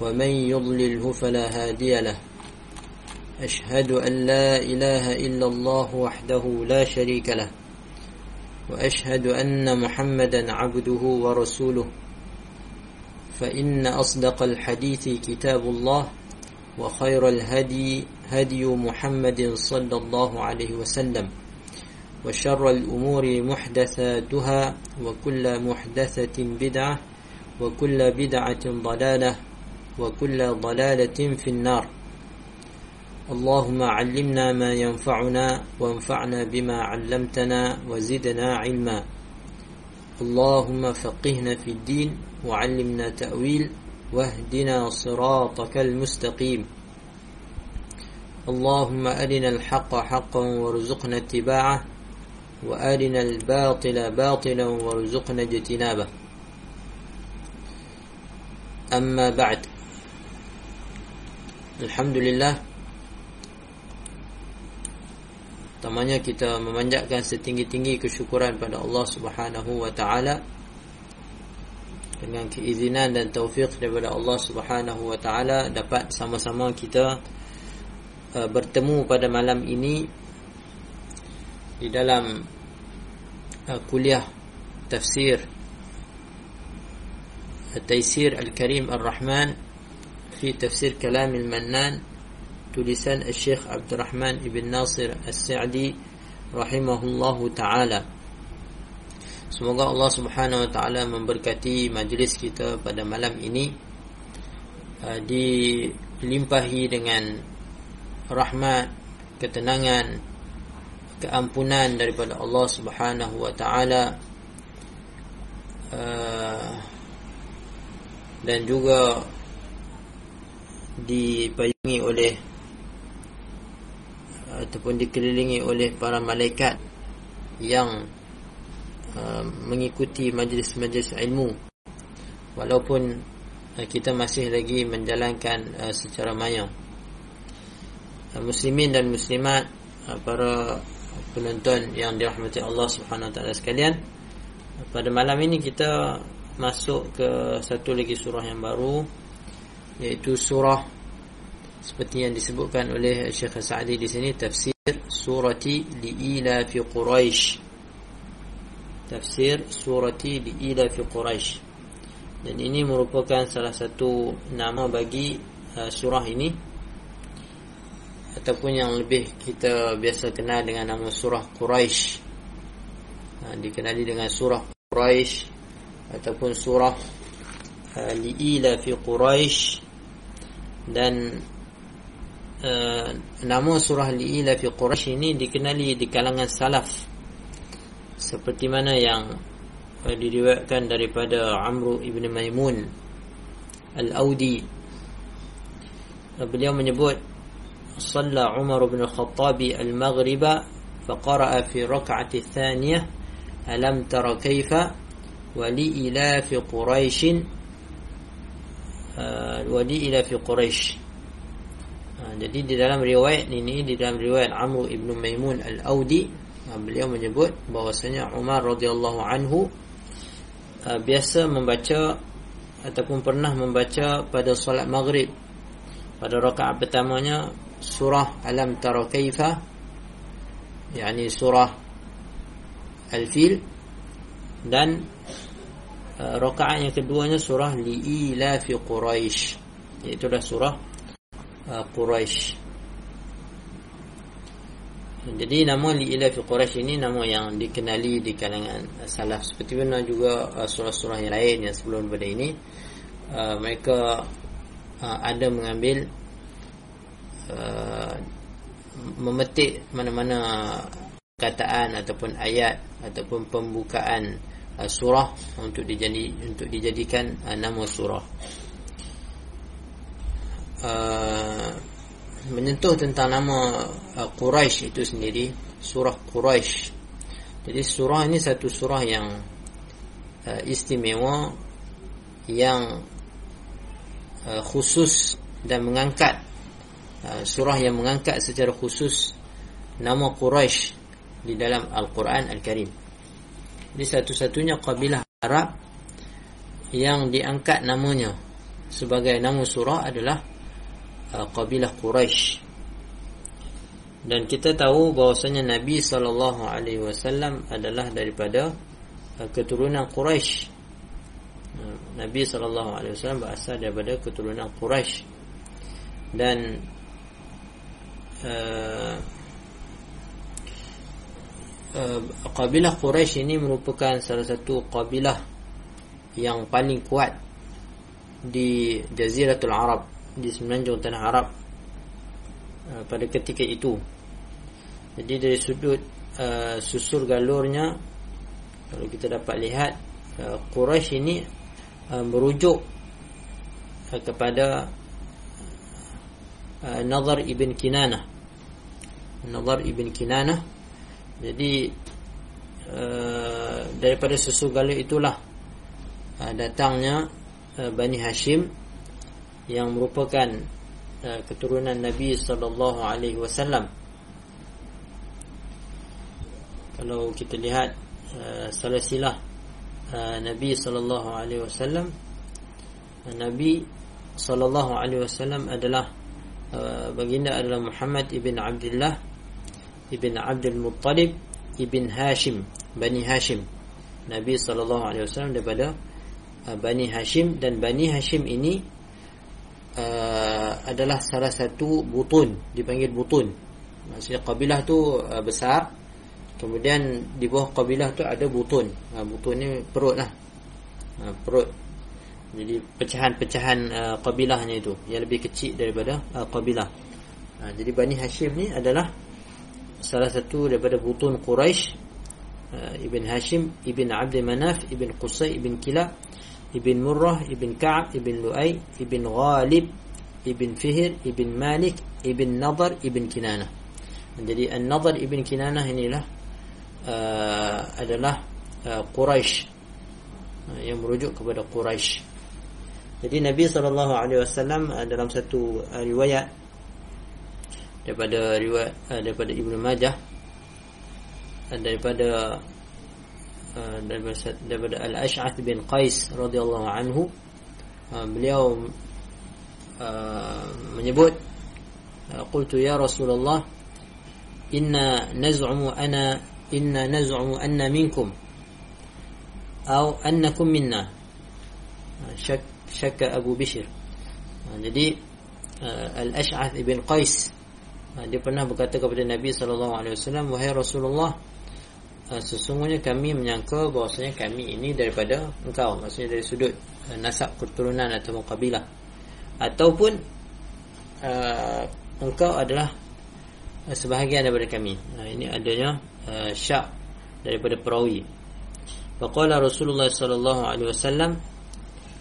ومن يضلله فلا هادي له. أشهد أن لا إله إلا الله وحده لا شريك له. وأشهد أن محمدا عبده ورسوله. فإن أصدق الحديث كتاب الله وخير الهدي هدي محمد صلى الله عليه وسلم. وشر الأمور محدثاتها وكل محدثة بدعة وكل بدعة ضلالة وكل ضلالة في النار. اللهم علمنا ما ينفعنا وانفعنا بما علمتنا وزدنا علما. اللهم فقهنا في الدين وعلمنا تأويل واهدنا صراطك المستقيم. اللهم أرنا الحق حقا وارزقنا اتباعه وأرنا الباطل باطلا وارزقنا اجتنابه. أما بعد Alhamdulillah. Pertamanya kita memanjatkan setinggi-tinggi kesyukuran pada Allah Subhanahu wa taala dengan keizinan dan taufik daripada Allah Subhanahu wa taala dapat sama-sama kita uh, bertemu pada malam ini di dalam uh, kuliah tafsir Taisir Al-Karim Ar-Rahman fi tafsir Kalam Al-Mannan tulisan Syekh Abdul Rahman Ibn Nasir As-Sa'di rahimahullahu taala. Semoga Allah Subhanahu wa taala memberkati majlis kita pada malam ini uh, dilimpahi dengan rahmat, ketenangan, keampunan daripada Allah Subhanahu wa taala. Uh, dan juga dipayungi oleh ataupun dikelilingi oleh para malaikat yang uh, mengikuti majlis-majlis ilmu. Walaupun uh, kita masih lagi menjalankan uh, secara maya. Uh, muslimin dan muslimat uh, para penonton yang dirahmati Allah Subhanahu taala sekalian pada malam ini kita masuk ke satu lagi surah yang baru iaitu surah seperti yang disebutkan oleh Syekh Sa'di di sini tafsir surati liila fi Quraisy tafsir surati liila fi Quraisy dan ini merupakan salah satu nama bagi uh, surah ini ataupun yang lebih kita biasa kenal dengan nama surah Quraisy uh, dikenali dengan surah Quraisy ataupun surah uh, liila fi Quraisy dan uh, nama surah liila fi Quraisy ini dikenali di kalangan salaf seperti mana yang uh, diriwayatkan daripada Amr ibn Maimun Al-Audi uh, beliau menyebut صلى عمر بن الخطاب المغرب فقرأ في ركعة الثانية ألم تر كيف ولإلاف قريش Ah, al-wadi ila fi quraish. Ah, jadi di dalam riwayat ini di dalam riwayat Amr ibn Maimun al-Audi ah, beliau menyebut bahwasanya Umar radhiyallahu anhu biasa membaca ataupun pernah membaca pada solat maghrib. Pada rakaat pertamanya surah alam tara kaifa yani surah al-fil dan uh, rakaat yang keduanya surah liila fi quraisy iaitu dah surah uh, quraisy jadi nama liila fi quraisy ini nama yang dikenali di kalangan salaf. Seperti mana juga uh, surah-surah yang lain yang sebelum pada ini. Uh, mereka uh, ada mengambil uh, memetik mana-mana kataan ataupun ayat ataupun pembukaan uh, surah untuk dijadi untuk dijadikan uh, nama surah. Uh, menyentuh tentang nama uh, Quraisy itu sendiri surah Quraisy jadi surah ini satu surah yang uh, istimewa yang uh, khusus dan mengangkat uh, surah yang mengangkat secara khusus nama Quraisy di dalam Al-Quran Al-Karim ini satu-satunya kabilah Arab yang diangkat namanya sebagai nama surah adalah uh, kabilah Quraisy. Dan kita tahu bahawasanya Nabi sallallahu alaihi wasallam adalah daripada uh, keturunan Quraisy. Uh, Nabi sallallahu alaihi wasallam berasal daripada keturunan Quraisy. Dan uh, uh, kabilah Quraisy ini merupakan salah satu kabilah yang paling kuat di Jaziratul Arab di semenanjung tanah Arab uh, pada ketika itu. Jadi dari sudut uh, susur galurnya kalau kita dapat lihat uh, Quraisy ini uh, merujuk uh, kepada uh, Nazar ibn Kinanah. Nazar ibn Kinanah. Jadi uh, daripada susur galur itulah uh, datangnya uh, Bani Hashim yang merupakan uh, keturunan Nabi sallallahu alaihi wasallam. Kalau kita lihat uh, silsilah uh, Nabi sallallahu alaihi wasallam Nabi sallallahu alaihi wasallam adalah uh, baginda adalah Muhammad ibn Abdullah ibn Abdul Muttalib ibn Hashim Bani Hashim. Nabi sallallahu alaihi wasallam daripada uh, Bani Hashim dan Bani Hashim ini uh, adalah salah satu butun dipanggil butun. Maksudnya kabilah tu uh, besar kemudian di bawah kabilah tu ada butun. Uh, butun ni perut lah. Uh, perut. Jadi pecahan-pecahan uh, kabilahnya itu. Yang lebih kecil daripada uh, kabilah. Uh, jadi Bani Hashim ni adalah salah satu daripada butun Quraisy uh, Ibn Hashim Ibn Abdul Manaf Ibn Qusay Ibn Kilab Ibn Murrah, Ibn Ka'ab, Ibn Lu'ay, Ibn Ghalib, Ibn Fihir, Ibn Malik, Ibn Nadar, Ibn Kinanah. Jadi An-Nadar Ibn Kinanah inilah uh, adalah uh, Quraisy uh, yang merujuk kepada Quraisy. Jadi Nabi wasallam uh, dalam satu uh, riwayat daripada riwayat uh, daripada Ibnu Majah uh, daripada daripada Al-Ash'ath bin Qais radhiyallahu anhu uh, beliau menyebut qultu ya Rasulullah inna naz'umu ana inna naz'umu anna minkum atau annakum minna. Syak syakka Abu Bishr. Jadi Al-Ash'ath bin Qais dia pernah berkata kepada Nabi wasallam wahai Rasulullah Ah, sesungguhnya kami menyangka bahawasanya kami ini daripada engkau maksudnya dari sudut uh, nasab keturunan atau kabilah ataupun uh, engkau adalah sebahagian daripada kami. Ini adanya uh, syak daripada perawi. Faqala Rasulullah sallallahu alaihi wasallam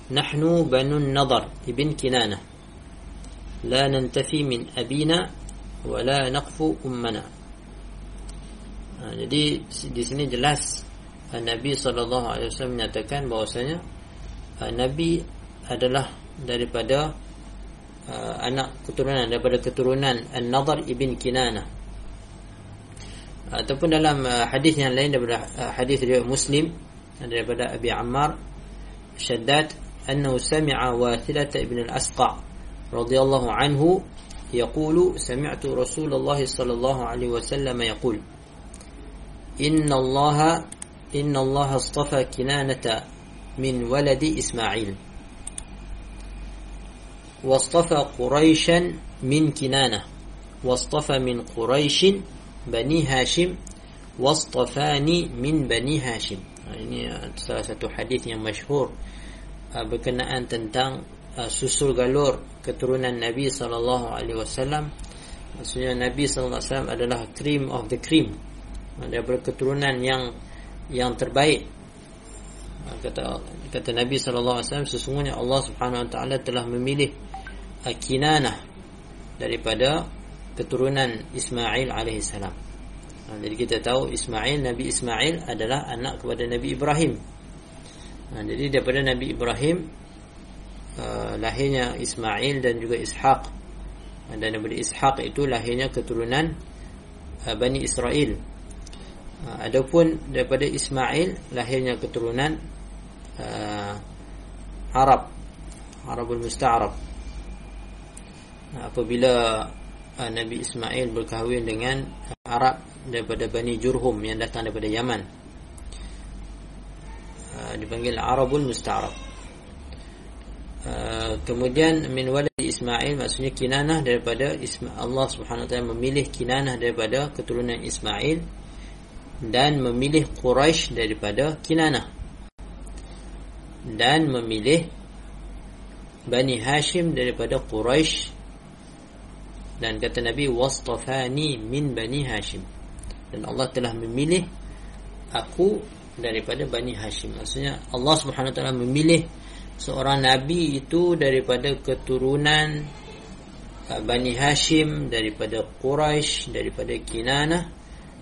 nahnu banu nadar ibn kinana. La nantafi min abina wa la naqfu ummana Ha, jadi di sini jelas ha, Nabi sallallahu alaihi wasallam menyatakan bahwasanya ha, Nabi adalah daripada uh, anak keturunan daripada keturunan An-Nadhr ibn Kinanah. Ataupun dalam uh, hadis yang lain daripada uh, hadis riwayat Muslim daripada Abi Ammar Shaddad annahu sami'a Wathilah ibn al-Asqa radhiyallahu anhu يقول سمعت رسول الله صلى الله عليه وسلم يقول إن الله إن الله اصطفى كنانة من ولد إسماعيل. واصطفى قريشا من كنانة واصطفى من قريش بني هاشم واصطفاني من بني هاشم. يعني ثلاثة حديث مشهور آه، berkenaan tentang susul galur keturunan Nabi sallallahu alaihi wasallam maksudnya Nabi sallallahu alaihi wasallam adalah cream of the cream daripada keturunan yang yang terbaik kata kata Nabi sallallahu alaihi wasallam sesungguhnya Allah Subhanahu wa taala telah memilih Kinanah daripada keturunan Ismail alaihissalam. Ha, jadi kita tahu Ismail Nabi Ismail adalah anak kepada Nabi Ibrahim. Jadi daripada Nabi Ibrahim uh, lahirnya Ismail dan juga Ishaq. Ha, dan daripada Ishaq itu lahirnya keturunan uh, Bani Israel. Ha, adapun daripada Ismail lahirnya keturunan uh, Arab, Arabul Musta'arab. Apabila uh, Nabi Ismail berkahwin dengan Arab daripada Bani Jurhum yang datang daripada Yaman. Uh, dipanggil Arabul Musta'arab. Uh, kemudian min walad Ismail maksudnya Kinanah daripada Isma Allah Subhanahu wa taala memilih Kinanah daripada keturunan Ismail dan memilih Quraisy daripada Kinanah. Dan memilih Bani Hashim daripada Quraisy dan kata Nabi wastafani min bani Hashim. Dan Allah telah memilih aku daripada bani Hashim. Maksudnya Allah Subhanahu taala memilih seorang nabi itu daripada keturunan uh, bani Hashim daripada Quraisy daripada Kinanah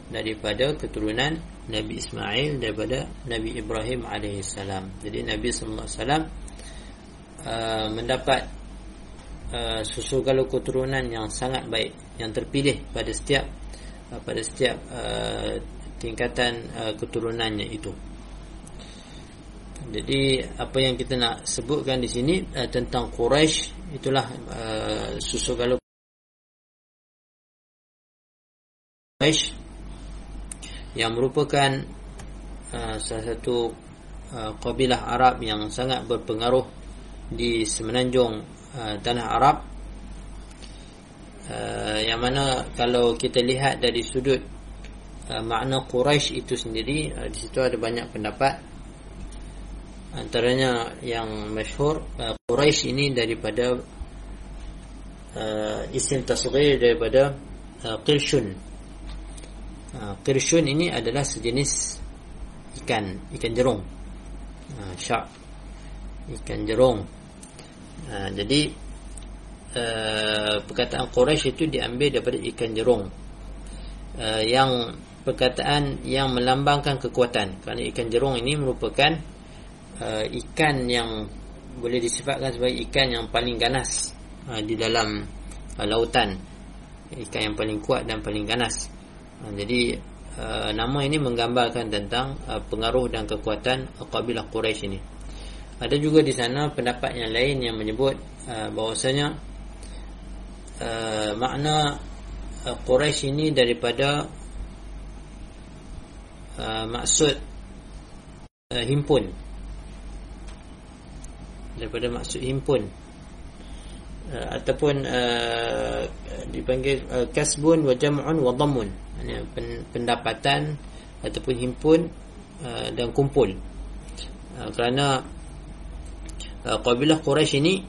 daripada keturunan Nabi Ismail daripada Nabi Ibrahim alaihissalam jadi Nabi sallallahu alaihi wasallam uh, mendapat Uh, susu galuh keturunan yang sangat baik yang terpilih pada setiap uh, pada setiap uh, tingkatan uh, keturunannya itu. Jadi apa yang kita nak sebutkan di sini uh, tentang Quraisy itulah uh, susu galuh Quraisy yang merupakan uh, salah satu uh, kabilah Arab yang sangat berpengaruh di semenanjung Uh, tanah Arab. Uh, yang mana kalau kita lihat dari sudut uh, makna Quraisy itu sendiri uh, di situ ada banyak pendapat antaranya yang masyhur uh, Quraisy ini daripada uh, isim tasghir daripada uh, Qirshun uh, Qirshun ini adalah sejenis ikan ikan jerung uh, syak ikan jerung Ha, jadi uh, perkataan Quraisy itu diambil daripada ikan jerung. Uh, yang perkataan yang melambangkan kekuatan. Kerana ikan jerung ini merupakan uh, ikan yang boleh disifatkan sebagai ikan yang paling ganas uh, di dalam uh, lautan. Ikan yang paling kuat dan paling ganas. Uh, jadi uh, nama ini menggambarkan tentang uh, pengaruh dan kekuatan kabilah Quraisy ini. Ada juga di sana pendapat yang lain yang menyebut uh, bahawasanya uh, makna uh, Quraisy ini daripada uh, maksud uh, himpun daripada maksud himpun. Uh, ataupun uh, dipanggil uh, kasbun wa jam'un wa dhammun pendapatan ataupun himpun uh, dan kumpul. Uh, kerana uh, kabilah Quraisy ini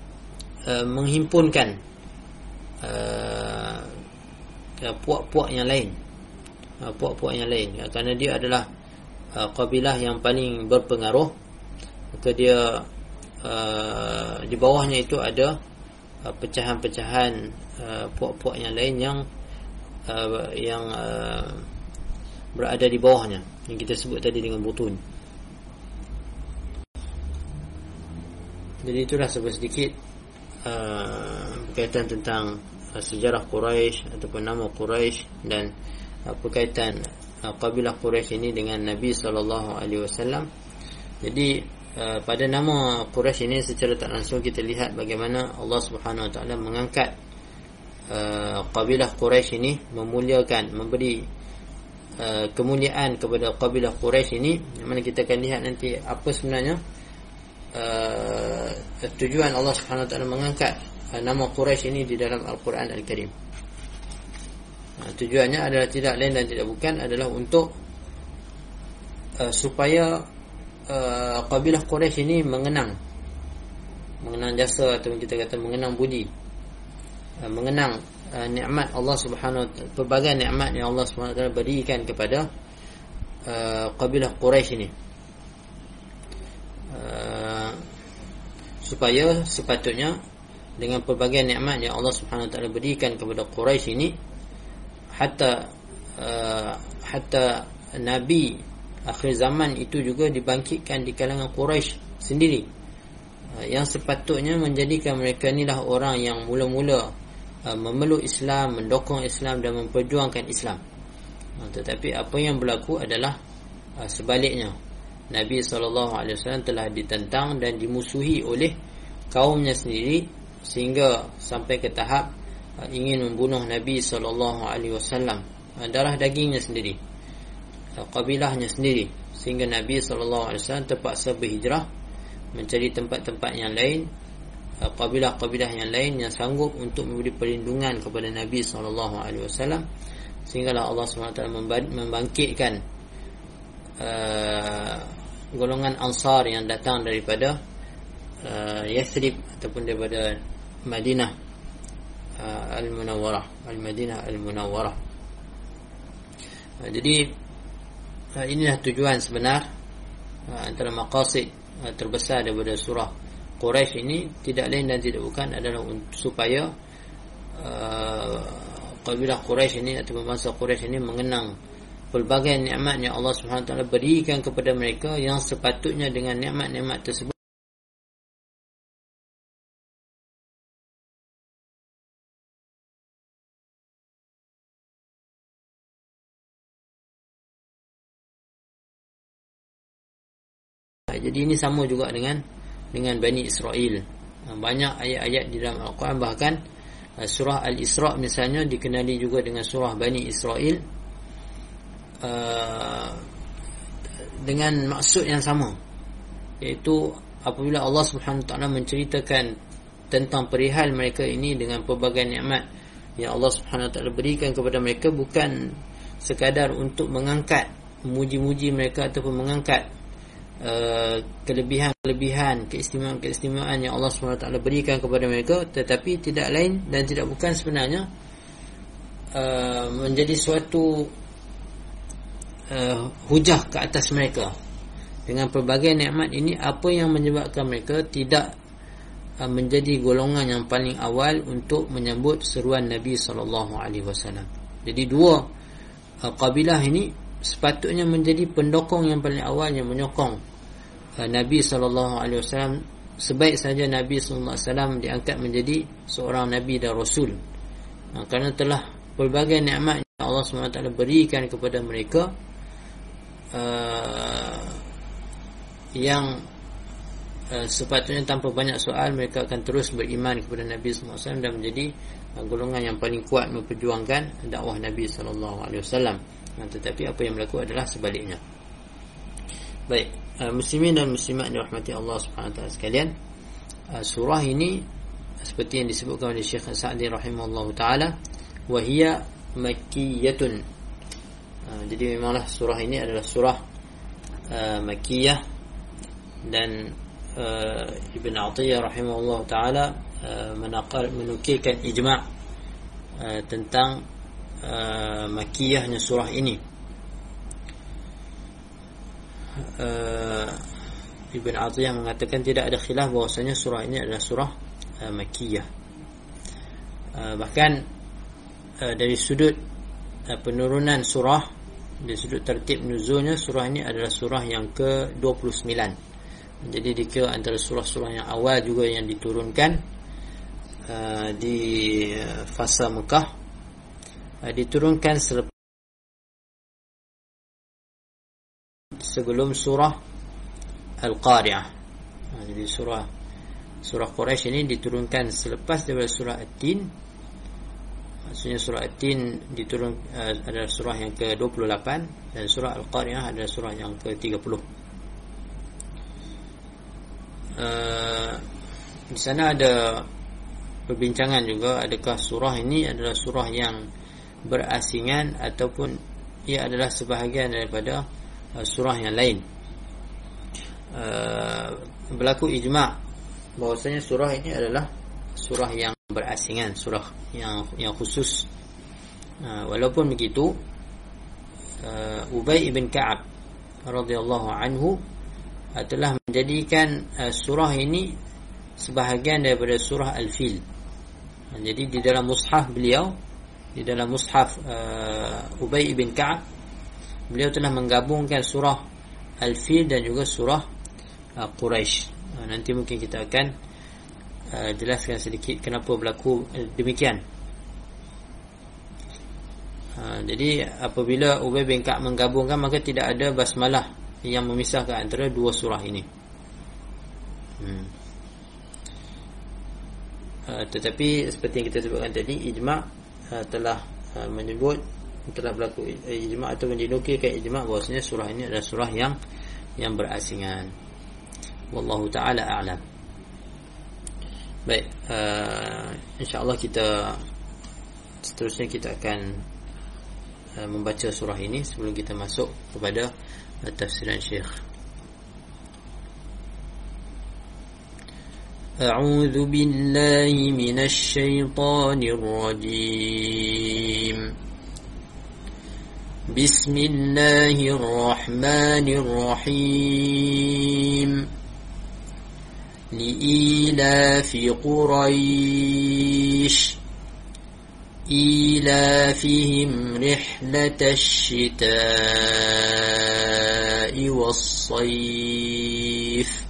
uh, menghimpunkan uh, puak-puak yang lain. Uh, puak-puak yang lain. Uh, kerana dia adalah uh, kabilah yang paling berpengaruh. Maka dia uh, di bawahnya itu ada uh, pecahan-pecahan uh, puak-puak yang lain yang uh, yang uh, berada di bawahnya yang kita sebut tadi dengan butun Jadi itulah sedikit uh, berkaitan tentang uh, sejarah Quraisy ataupun nama Quraisy dan uh, berkaitan uh, kabilah Quraisy ini dengan Nabi sallallahu alaihi wasallam. Jadi uh, pada nama Quraisy ini secara tak langsung kita lihat bagaimana Allah Subhanahu wa taala mengangkat uh, kabilah Quraisy ini memuliakan memberi uh, kemuliaan kepada kabilah Quraisy ini yang mana kita akan lihat nanti apa sebenarnya uh, tujuan Allah Subhanahu Wa Taala mengangkat uh, nama Quraisy ini di dalam Al-Quran Al-Karim. Uh, tujuannya adalah tidak lain dan tidak bukan adalah untuk uh, supaya uh, kabilah Quraisy ini mengenang mengenang jasa atau kita kata mengenang budi uh, mengenang uh, nikmat Allah Subhanahu pelbagai nikmat yang Allah Subhanahu berikan kepada uh, kabilah Quraisy ini. Uh, supaya sepatutnya dengan pelbagai nikmat yang Allah Subhanahu taala berikan kepada Quraisy ini hatta uh, hatta nabi akhir zaman itu juga dibangkitkan di kalangan Quraisy sendiri. Uh, yang sepatutnya menjadikan mereka inilah orang yang mula-mula uh, memeluk Islam mendokong Islam dan memperjuangkan Islam. Uh, tetapi apa yang berlaku adalah sebaliknya. Nabi SAW telah ditentang dan dimusuhi oleh kaumnya sendiri sehingga sampai ke tahap ingin membunuh Nabi uh, darah dagingnya sendiri kabilahnya sendiri. Sehingga Nabi wasallam terpaksa berhijrah mencari tempat-tempat yang lain kabilah-kabilah yang lain yang sanggup untuk memberi perlindungan kepada Nabi wasallam. Sehinggalah Allah SWT membangkitkan uh, golongan ansar yang datang daripada uh, Yathrib ataupun daripada Madinah uh, Al-Munawwarah Al-Madinah Al-Munawwarah. Uh, Jadi Inilah tujuan sebenar uh, Antara maqasid uh, Terbesar daripada surah Quraisy ini. Tidak lain dan tidak bukan adalah Supaya Qabilah Quraisy ini Atau bangsa Quraisy ini mengenang Pelbagai nikmat yang Allah SWT berikan kepada mereka Yang sepatutnya dengan nikmat-nikmat tersebut Jadi ini sama juga dengan dengan Bani Israel. Ha, banyak ayat-ayat di dalam Al-Quran. Bahkan ha, surah Al-Isra' misalnya dikenali juga dengan surah Bani Israel. Uh, dengan maksud yang sama. Iaitu apabila Allah Subhanahu taala menceritakan tentang perihal mereka ini dengan pelbagai nikmat yang Allah Subhanahu taala berikan kepada mereka bukan sekadar untuk mengangkat muji-muji mereka ataupun mengangkat Uh, kelebihan-kelebihan, keistimewaan-keistimewaan yang Allah SWT berikan kepada mereka tetapi tidak lain dan tidak bukan sebenarnya uh, menjadi suatu uh, hujah ke atas mereka. Dengan pelbagai nikmat ini apa yang menyebabkan mereka tidak uh, menjadi golongan yang paling awal untuk menyambut seruan Nabi SAW jadi dua uh, kabilah ini sepatutnya menjadi pendokong yang paling awal yang menyokong uh, Nabi wasallam sebaik saja Nabi wasallam diangkat menjadi seorang nabi dan rasul. Uh, kerana telah pelbagai nikmat yang Allah SWT berikan kepada mereka uh, yang uh, sepatutnya tanpa banyak soal mereka akan terus beriman kepada Nabi wasallam dan menjadi uh, golongan yang paling kuat memperjuangkan dakwah Nabi. Nah, tetapi apa yang berlaku adalah sebaliknya. Baik, uh, muslimin dan muslimat dirahmati Allah Subhanahu taala sekalian. Uh, surah ini seperti yang disebutkan oleh Syekh Sa'di rahimahullahu taala, wa hiya makkiyatun. Uh, jadi memanglah surah ini adalah surah uh, makkiyah dan uh, Ibn Atiyah rahimahullahu taala uh, menukilkan ijma' uh, tentang uh, makiyahnya surah ini. Uh, Ibn Atiyah mengatakan tidak ada khilaf bahwasanya surah ini adalah surah uh, makiyah uh, bahkan uh, dari sudut uh, penurunan surah dari sudut tertib nuzulnya surah ini adalah surah yang ke-29. Jadi dikira antara surah-surah yang awal juga yang diturunkan uh, di fasa Mekah diturunkan selepas sebelum surah Al-Qari'ah. Uh, jadi surah surah Quraisy ini diturunkan selepas daripada surah At-Tin. Maksudnya surah At-Tin diturun uh, adalah surah yang ke-28 dan surah Al-Qari'ah adalah surah yang ke-30. Uh, di sana ada perbincangan juga adakah surah ini adalah surah yang berasingan ataupun ia adalah sebahagian daripada uh, surah yang lain. Uh, berlaku ijma' bahwasanya surah ini adalah surah yang berasingan, surah yang yang khusus. Uh, walaupun begitu Ubay ibn Ka'ab radhiyallahu anhu telah menjadikan surah ini sebahagian daripada surah Al-Fil. Jadi di dalam mushaf beliau di dalam mushaf uh, Ubay bin Ka'ab beliau telah menggabungkan surah Al-Fil dan juga surah uh, Quraisy. Uh, nanti mungkin kita akan uh, jelaskan sedikit kenapa berlaku uh, demikian. Uh, jadi apabila Ubay bin Ka'ab menggabungkan maka tidak ada basmalah yang memisahkan antara dua surah ini. Hmm. Uh, tetapi seperti yang kita sebutkan tadi ijma' uh, telah uh, menyebut telah berlaku ijma' atau dinukilkan ijma' bahwasanya surah ini adalah surah yang yang berasingan. Wallahu taala a'lam. Baik uh, insyaallah kita seterusnya kita akan uh, membaca surah ini sebelum kita masuk kepada uh, tafsiran syekh أعوذ بالله من الشيطان الرجيم. بسم الله الرحمن الرحيم. لإيلاف قريش. إيلافهم رحلة الشتاء والصيف.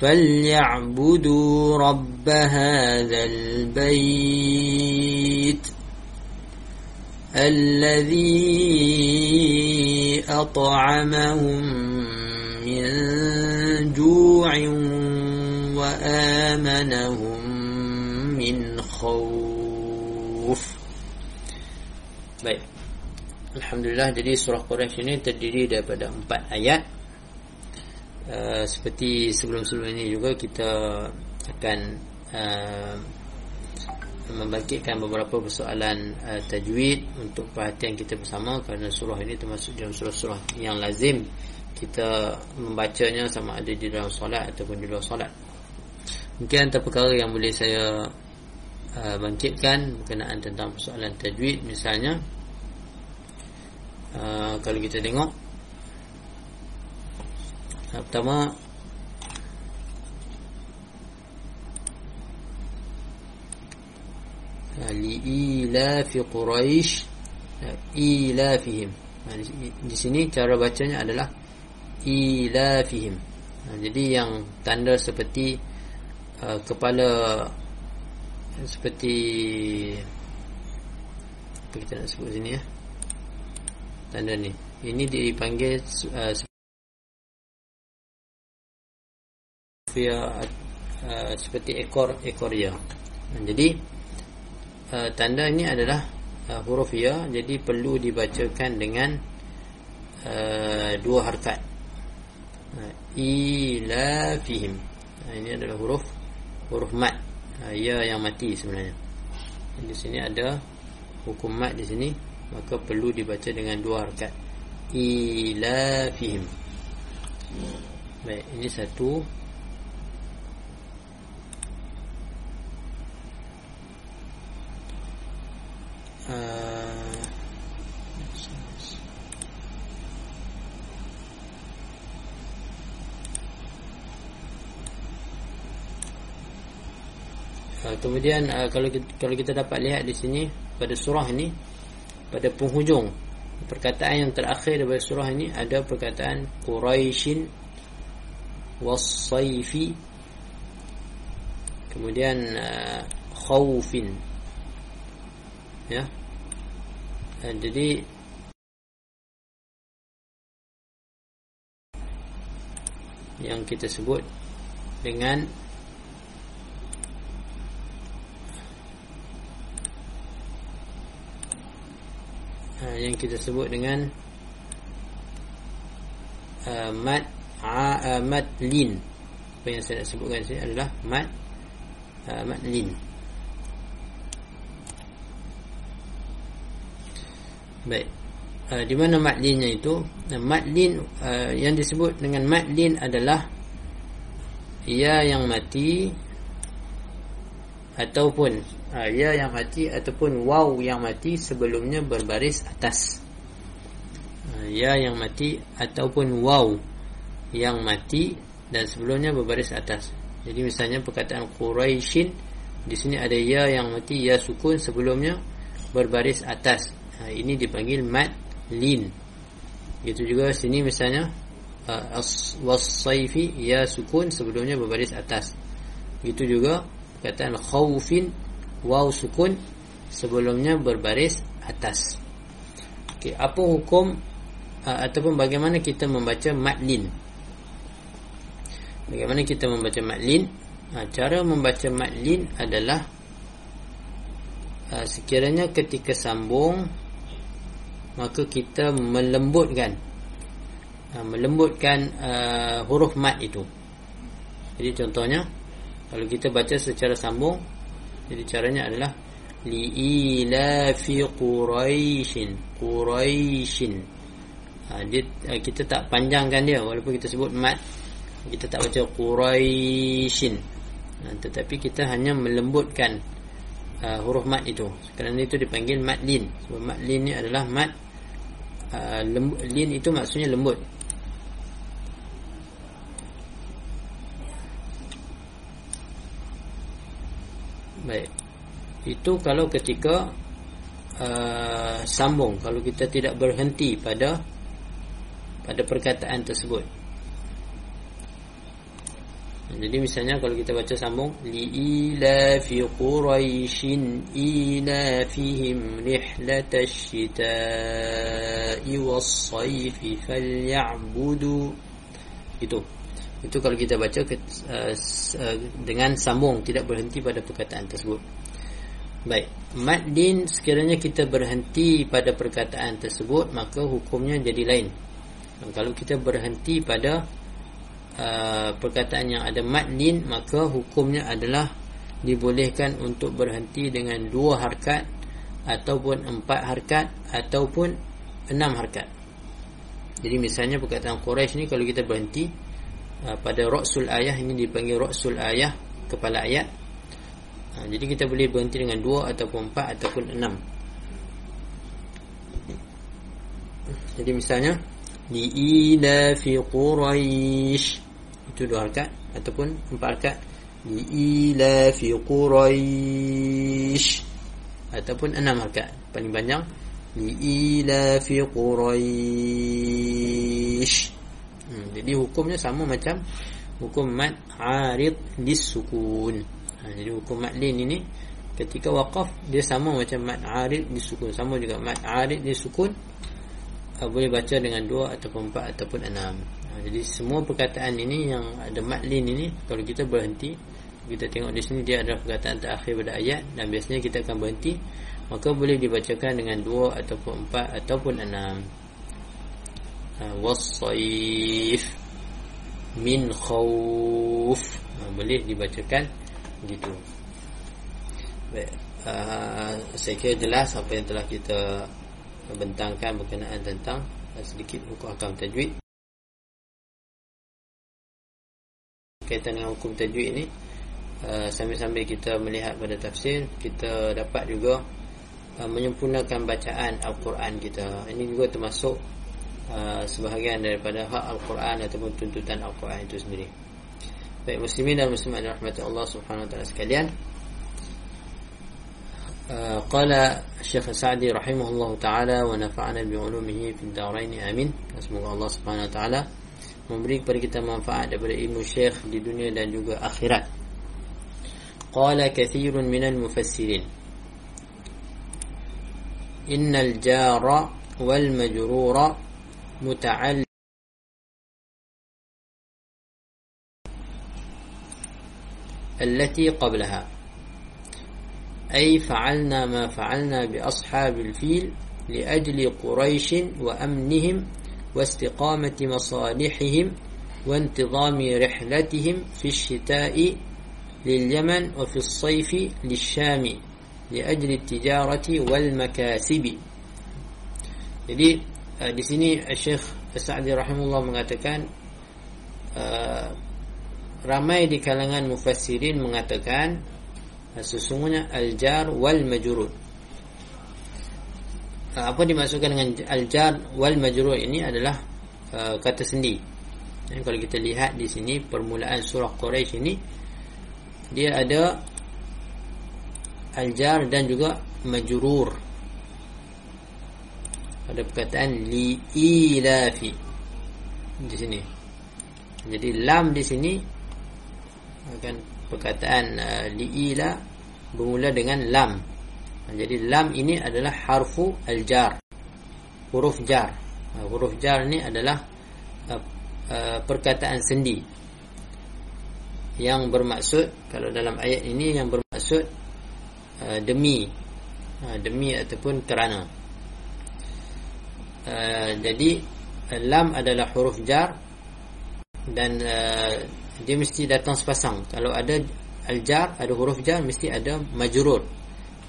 فليعبدوا رب هذا البيت الذي أطعمهم من جوع وآمنهم من خوف Baik Alhamdulillah jadi surah Quraisy ini terdiri daripada empat ayat Uh, seperti sebelum-sebelum ini juga kita akan uh, membangkitkan beberapa persoalan uh, tajwid untuk perhatian kita bersama kerana surah ini termasuk dalam surah-surah yang lazim kita membacanya sama ada di dalam solat ataupun di luar solat. Mungkin antara perkara yang boleh saya uh, bangkitkan berkenaan tentang persoalan tajwid misalnya uh, kalau kita tengok yang pertama Li'ila fi Quraisy Ilafihim. Di sini cara bacanya adalah Ilafihim. Jadi yang tanda seperti uh, Kepala Seperti Apa kita nak sebut sini ya Tanda ni. Ini dipanggil uh, ya uh, seperti ekor ekor ya. Jadi uh, tanda ini adalah uh, huruf ya, jadi perlu dibacakan dengan uh, dua harakat. Uh, ila fihim. Uh, ini adalah huruf huruf mat. Uh, ya yang mati sebenarnya. Di sini ada hukum mat di sini, maka perlu dibaca dengan dua harakat. Ila fihim. Baik, ini satu Uh, kemudian uh, kalau kita, kalau kita dapat lihat di sini pada surah ini pada penghujung perkataan yang terakhir daripada surah ini ada perkataan Quraishin was-sayfi kemudian uh, khawfin ya. Dan jadi yang kita sebut dengan uh, yang kita sebut dengan uh, mat uh, mat lin. Apa yang saya nak sebutkan sini adalah mat uh, mat lin Baik. Uh, di mana madlinnya itu? Uh, madlin uh, yang disebut dengan madlin adalah ia yang mati ataupun uh, ya yang mati ataupun waw yang mati sebelumnya berbaris atas. Uh, ya yang mati ataupun waw yang mati dan sebelumnya berbaris atas. Jadi misalnya perkataan Quraisyin di sini ada ya yang mati ya sukun sebelumnya berbaris atas ha, ini dipanggil mad lin. Itu juga sini misalnya uh, was-saifi ya sukun sebelumnya berbaris atas. Itu juga perkataan khaufin waw sukun sebelumnya berbaris atas. Okey apa hukum uh, ataupun bagaimana kita membaca mad lin? Bagaimana kita membaca mad lin? Ha, cara membaca mad lin adalah uh, sekiranya ketika sambung maka kita melembutkan uh, melembutkan uh, huruf mat itu. Jadi contohnya kalau kita baca secara sambung jadi caranya adalah li ila fi quraishin quraishin. Ha, dia, kita tak panjangkan dia walaupun kita sebut mat kita tak baca quraishin. Ha, tetapi kita hanya melembutkan uh, huruf mat itu. Kerana itu dipanggil mat lin. Sebab mat lin ni adalah mat uh, lembut, lin itu maksudnya lembut. Baik. Itu kalau ketika uh, sambung kalau kita tidak berhenti pada pada perkataan tersebut jadi misalnya kalau kita baca sambung li ila fi quraishin ila fihim rihlatash shita'i was-sayfi falyabudu. Itu. Itu kalau kita baca uh, dengan sambung tidak berhenti pada perkataan tersebut. Baik. Mad din sekiranya kita berhenti pada perkataan tersebut maka hukumnya jadi lain. Kalau kita berhenti pada Uh, perkataan yang ada madlin maka hukumnya adalah dibolehkan untuk berhenti dengan dua harkat ataupun empat harkat ataupun enam harkat. Jadi misalnya perkataan Quraisy ni kalau kita berhenti uh, pada ra'sul ayah ini dipanggil ra'sul ayah kepala ayat. Uh, jadi kita boleh berhenti dengan dua ataupun empat ataupun enam. Jadi misalnya di ila fi quraish itu dua rakaat ataupun empat rakaat. Ila fi quraish. Ataupun enam rakaat. Paling banyak ila fi quraish. Hmm, jadi hukumnya sama macam hukum mad arid disukun ha, jadi hukum mad lin ini ketika waqaf dia sama macam mad arid disukun sama juga mad arid disukun uh, boleh baca dengan dua ataupun empat ataupun enam. Ha, jadi semua perkataan ini yang ada matlin ini kalau kita berhenti kita tengok di sini dia adalah perkataan terakhir pada ayat dan biasanya kita akan berhenti maka boleh dibacakan dengan dua ataupun empat ataupun enam. Ha, wasayif min khawf. Ha, boleh dibacakan gitu baik uh, saya kira jelas apa yang telah kita bentangkan berkenaan tentang sedikit hukum akam tajwid kaitan dengan hukum tajwid ni uh, sambil-sambil uh, kita melihat pada tafsir kita dapat juga uh, menyempurnakan bacaan al-Quran kita. Ini juga termasuk uh, sebahagian daripada hak al-Quran ataupun tuntutan al-Quran itu sendiri. Baik muslimin dan muslimat rahmat Allah Subhanahu wa taala sekalian. Uh, qala Syekh Sa'di rahimahullah ta'ala Wa nafa'ana bi'ulumihi Fi darain amin. Semoga Allah subhanahu wa ta'ala memberi kepada kita manfaat daripada ilmu syekh di dunia dan juga akhirat. Qala kathirun minal mufassirin. Innal jara wal majrura muta'al التي قبلها أي فعلنا ما فعلنا بأصحاب الفيل لأجل قريش وأمنهم واستقامة مصالحهم وانتظام رحلتهم في الشتاء لليمن وفي الصيف للشام لأجل التجارة والمكاسب jadi uh, di sini Syekh Sa'di rahimahullah mengatakan uh, ramai di kalangan mufassirin mengatakan uh, sesungguhnya al-jar wal majrur Ah, apa dimaksudkan dengan al-jar wal majrur ini adalah uh, kata sendi. Dan kalau kita lihat di sini permulaan surah Quraisy ini dia ada al-jar dan juga majrur. pada perkataan li'ilafi di sini jadi lam di sini akan perkataan uh, li'ila bermula dengan lam jadi lam ini adalah harfu al-jar. Huruf jar. Uh, huruf jar ni adalah uh, uh, perkataan sendi. Yang bermaksud kalau dalam ayat ini yang bermaksud uh, demi. Uh, demi ataupun kerana. Uh, jadi uh, lam adalah huruf jar dan uh, dia mesti datang sepasang. Kalau ada al-jar ada huruf jar mesti ada majrur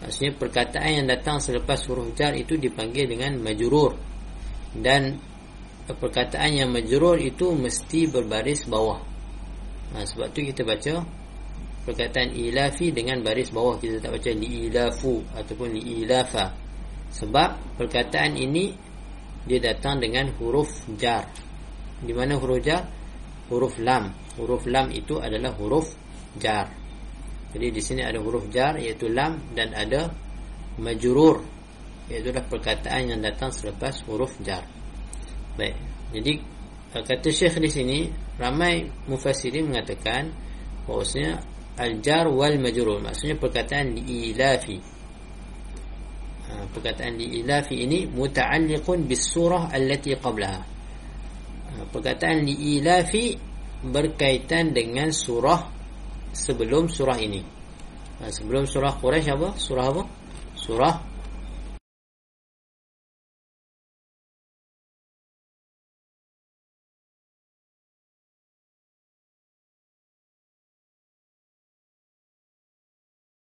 maksudnya perkataan yang datang selepas huruf jar itu dipanggil dengan majrur. Dan perkataan yang majrur itu mesti berbaris bawah. Ha, sebab tu kita baca perkataan ilafi dengan baris bawah. Kita tak baca liilafu ataupun liilafa. Sebab perkataan ini dia datang dengan huruf jar. Di mana huruf jar? Huruf lam. Huruf lam itu adalah huruf jar jadi di sini ada huruf jar iaitu lam dan ada majrur. Iaitu adalah perkataan yang datang selepas huruf jar. Baik. Jadi kata syekh di sini ramai mufassirin mengatakan bahawasanya al-jar wal majrur. Maksudnya perkataan liilafi ha, perkataan liilafi ini muta'alliqun bis surah allati qablaha. Ha, perkataan liilafi berkaitan dengan surah sebelum surah ini ha, sebelum surah Quraisy apa surah apa surah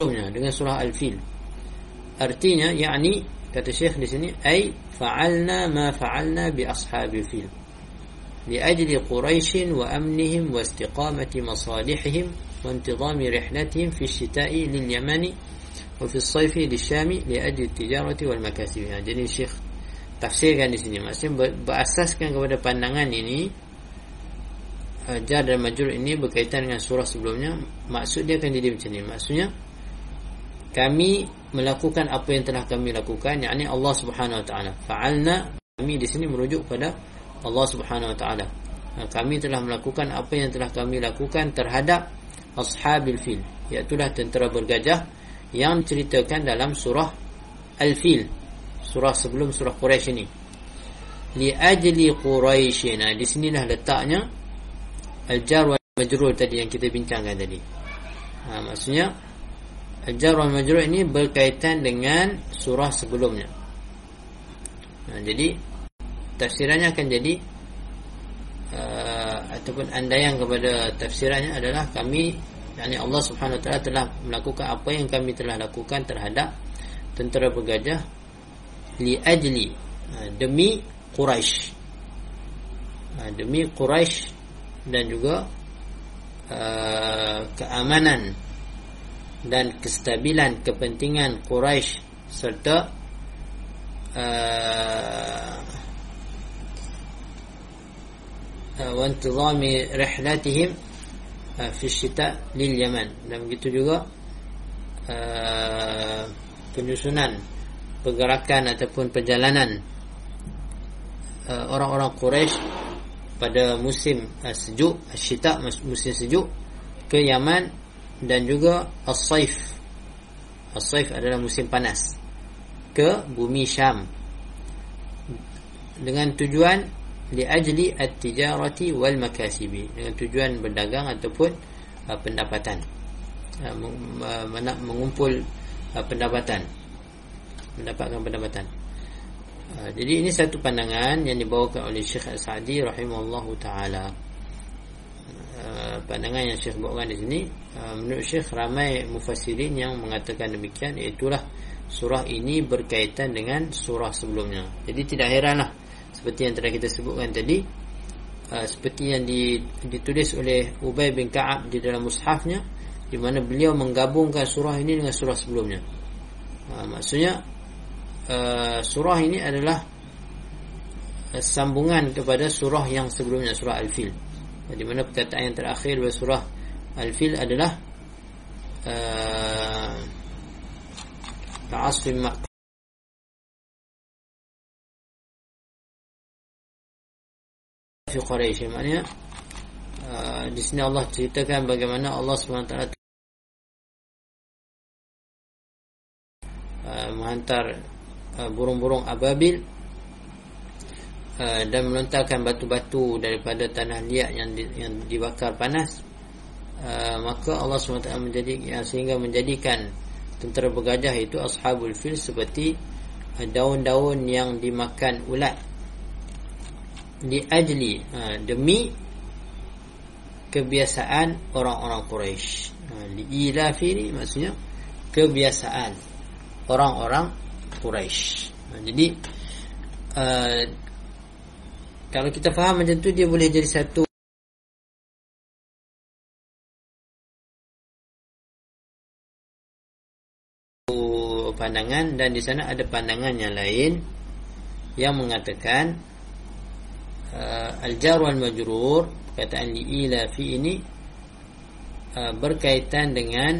dengan surah Al-Fil. Artinya yakni kata Syekh di sini ai fa'alna ma fa'alna bi ashabil fil. لأجل قريش وأمنهم واستقامة مصالحهم وانتظام رحلتهم في الشتاء لليمن وفي الصيف للشام لأجل التجارة والمكاسب jadi Syekh tafsirkan di sini maksudnya berasaskan kepada pandangan ini jar dan majrur ini berkaitan dengan surah sebelumnya maksud dia akan jadi macam ni maksudnya kami melakukan apa yang telah kami lakukan yakni Allah Subhanahu wa taala fa'alna kami di sini merujuk pada Allah Subhanahu wa taala ha, kami telah melakukan apa yang telah kami lakukan terhadap ashabil fil iaitu tentera bergajah yang diceritakan dalam surah al-fil surah sebelum surah quraisy ini li ajli quraisy nah di sinilah letaknya al-jar wal majrur tadi yang kita bincangkan tadi ha, maksudnya Jar wal majrur ini berkaitan dengan surah sebelumnya. Nah, jadi tafsirannya akan jadi uh, ataupun andaian kepada tafsirannya adalah kami yakni Allah Subhanahu wa taala telah melakukan apa yang kami telah lakukan terhadap tentera bergajah li ajli uh, demi Quraisy. Uh, demi Quraisy dan juga uh, keamanan dan kestabilan kepentingan Quraisy serta uh, wantizami rihlatihim uh, fi syita lil Yaman dan begitu juga uh, penyusunan pergerakan ataupun perjalanan uh, orang-orang Quraisy pada musim uh, sejuk syita musim sejuk ke Yaman dan juga as-saif. As-saif adalah musim panas ke bumi Syam. Dengan tujuan li ajli at-tijarati wal makasibi, dengan tujuan berdagang ataupun uh, pendapatan. Uh, mengumpul uh, pendapatan. Mendapatkan pendapatan. Uh, jadi ini satu pandangan yang dibawakan oleh Syekh As-Sa'di rahimahullahu taala. Uh, pandangan yang Syekh bawakan di sini uh, menurut Syekh ramai mufassirin yang mengatakan demikian iaitulah surah ini berkaitan dengan surah sebelumnya jadi tidak heranlah seperti yang telah kita sebutkan tadi uh, seperti yang ditulis oleh Ubay bin Ka'ab di dalam mushafnya di mana beliau menggabungkan surah ini dengan surah sebelumnya. Maksudnya surah ini adalah sambungan kepada surah yang sebelumnya surah Al-Fil. Di mana perkataan yang terakhir dari surah Al-Fil adalah uh, Ta'asfim fi Quraisy maknanya uh, di sini Allah ceritakan bagaimana Allah SWT uh, menghantar uh, burung-burung ababil uh, dan melontarkan batu-batu daripada tanah liat yang di, yang dibakar panas. Uh, maka Allah SWT menjadi uh, sehingga menjadikan tentera bergajah itu ashabul fil seperti uh, daun-daun yang dimakan ulat di ajli ha, demi kebiasaan orang-orang Quraisy. Ha, li ilafi ni maksudnya kebiasaan orang-orang Quraisy. Ha, jadi uh, kalau kita faham macam tu dia boleh jadi satu pandangan dan di sana ada pandangan yang lain yang mengatakan uh, al-jar wal majrur perkataan li ila fi ini uh, berkaitan dengan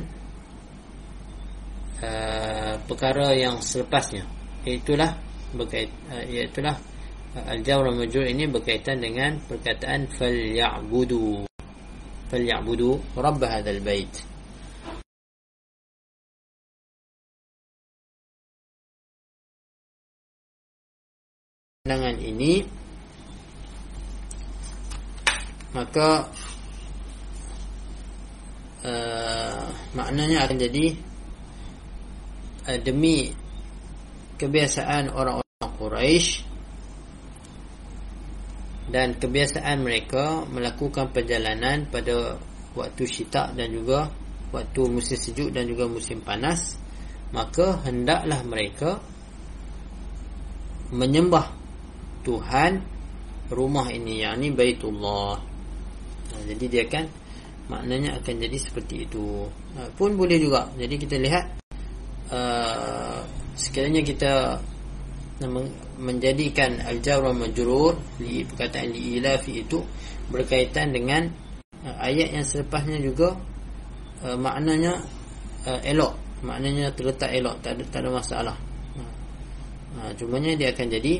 uh, perkara yang selepasnya. Itulah berkait uh, iaitulah uh, al-jar wal majrur ini berkaitan dengan perkataan fal ya'budu fal ya'budu rabb hadzal bait pandangan ini maka uh, maknanya akan jadi uh, demi kebiasaan orang-orang Quraisy dan kebiasaan mereka melakukan perjalanan pada waktu syitak dan juga waktu musim sejuk dan juga musim panas maka hendaklah mereka menyembah Tuhan rumah ini yang ini Baitullah jadi dia akan maknanya akan jadi seperti itu. Uh, pun boleh juga. Jadi kita lihat uh, sekiranya kita menjadikan al-jar wa majrur li perkataan li ilafi itu berkaitan dengan uh, ayat yang selepasnya juga uh, maknanya uh, elok. Maknanya terletak elok tak ada, tak ada masalah. Cumanya dia akan jadi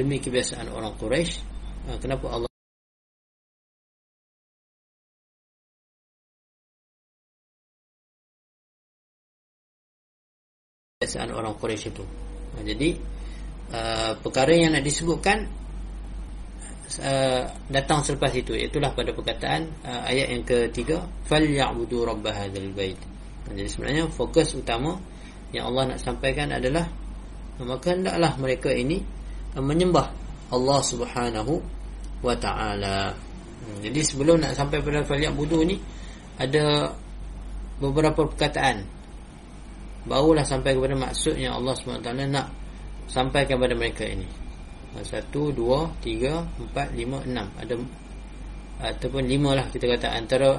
demi kebiasaan orang Quraisy ha, kenapa Allah kebiasaan orang Quraisy itu? Ha, jadi uh, perkara yang nak disebutkan datang selepas itu itulah pada perkataan ayat yang ketiga fal ya'budu rabb hadzal bait jadi sebenarnya fokus utama yang Allah nak sampaikan adalah maka hendaklah mereka ini menyembah Allah Subhanahu wa taala. Hmm, jadi sebelum nak sampai pada faliyak budu ni ada beberapa perkataan barulah sampai kepada maksud yang Allah SWT nak sampaikan kepada mereka ini. Satu, dua, tiga, empat, lima, enam. Ada ataupun lima lah kita kata antara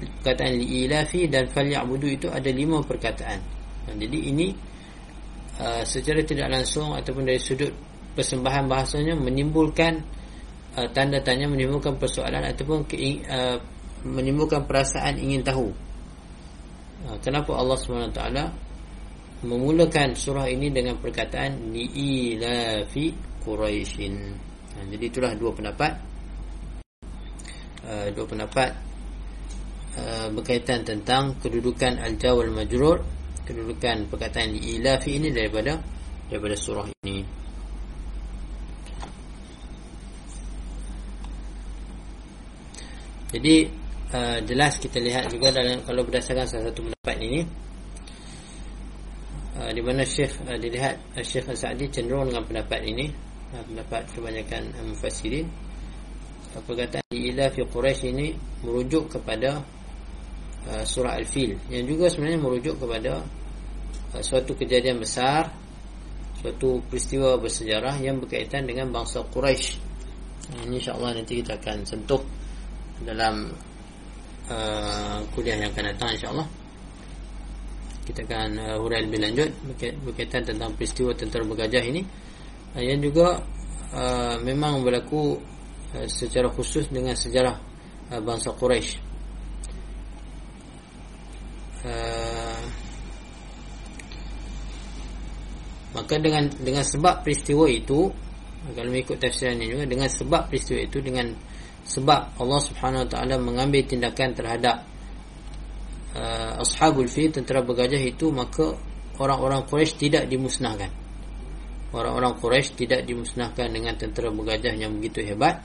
perkataan li'ilafi dan budu itu ada lima perkataan. Jadi ini uh, secara tidak langsung ataupun dari sudut persembahan bahasanya menimbulkan uh, tanda tanya menimbulkan persoalan ataupun ke, uh, menimbulkan perasaan ingin tahu. Uh, kenapa Allah SWT memulakan surah ini dengan perkataan li'ilafi quraishin uh, jadi itulah dua pendapat. Uh, dua pendapat uh, berkaitan tentang kedudukan al-jawal majrur kedudukan perkataan li'ilafi ini daripada daripada surah ini Jadi uh, jelas kita lihat juga dalam kalau berdasarkan salah satu pendapat ini uh, di mana Syekh uh, dilihat uh, Syekh Sa'di cenderung dengan pendapat ini uh, pendapat kebanyakan uh, mufassirin. Uh, perkataan ila fi Quraisy ini merujuk kepada uh, surah Al-Fil. Yang juga sebenarnya merujuk kepada uh, suatu kejadian besar suatu peristiwa bersejarah yang berkaitan dengan bangsa Quraisy. Uh, ini insya-Allah nanti kita akan sentuh dalam uh, kuliah yang akan datang insyaAllah kita akan uh, hurai lebih lanjut berkaitan tentang peristiwa tentera bergajah ini uh, yang juga uh, memang berlaku uh, secara khusus dengan sejarah uh, bangsa Quraisy. Uh, maka dengan dengan sebab peristiwa itu kalau mengikut tafsiran ini juga dengan sebab peristiwa itu dengan sebab Allah Subhanahu Wa Taala mengambil tindakan terhadap uh, ashabul fil tentera bergajah itu maka orang-orang Quraisy tidak dimusnahkan. Orang-orang Quraisy tidak dimusnahkan dengan tentera bergajah yang begitu hebat.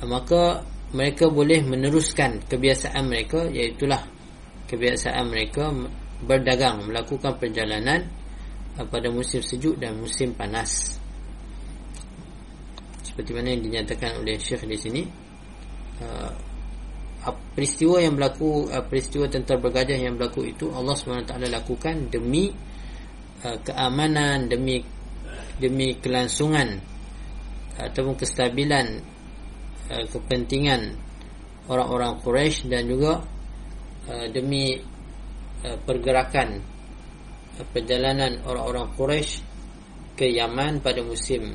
Maka mereka boleh meneruskan kebiasaan mereka iaitu kebiasaan mereka berdagang melakukan perjalanan uh, pada musim sejuk dan musim panas seperti mana yang dinyatakan oleh Syekh di sini uh, peristiwa yang berlaku uh, peristiwa tentera bergajah yang berlaku itu Allah SWT lakukan demi uh, keamanan demi demi kelangsungan ataupun kestabilan kepentingan orang-orang Quraisy dan juga demi pergerakan perjalanan orang-orang Quraisy ke Yaman pada musim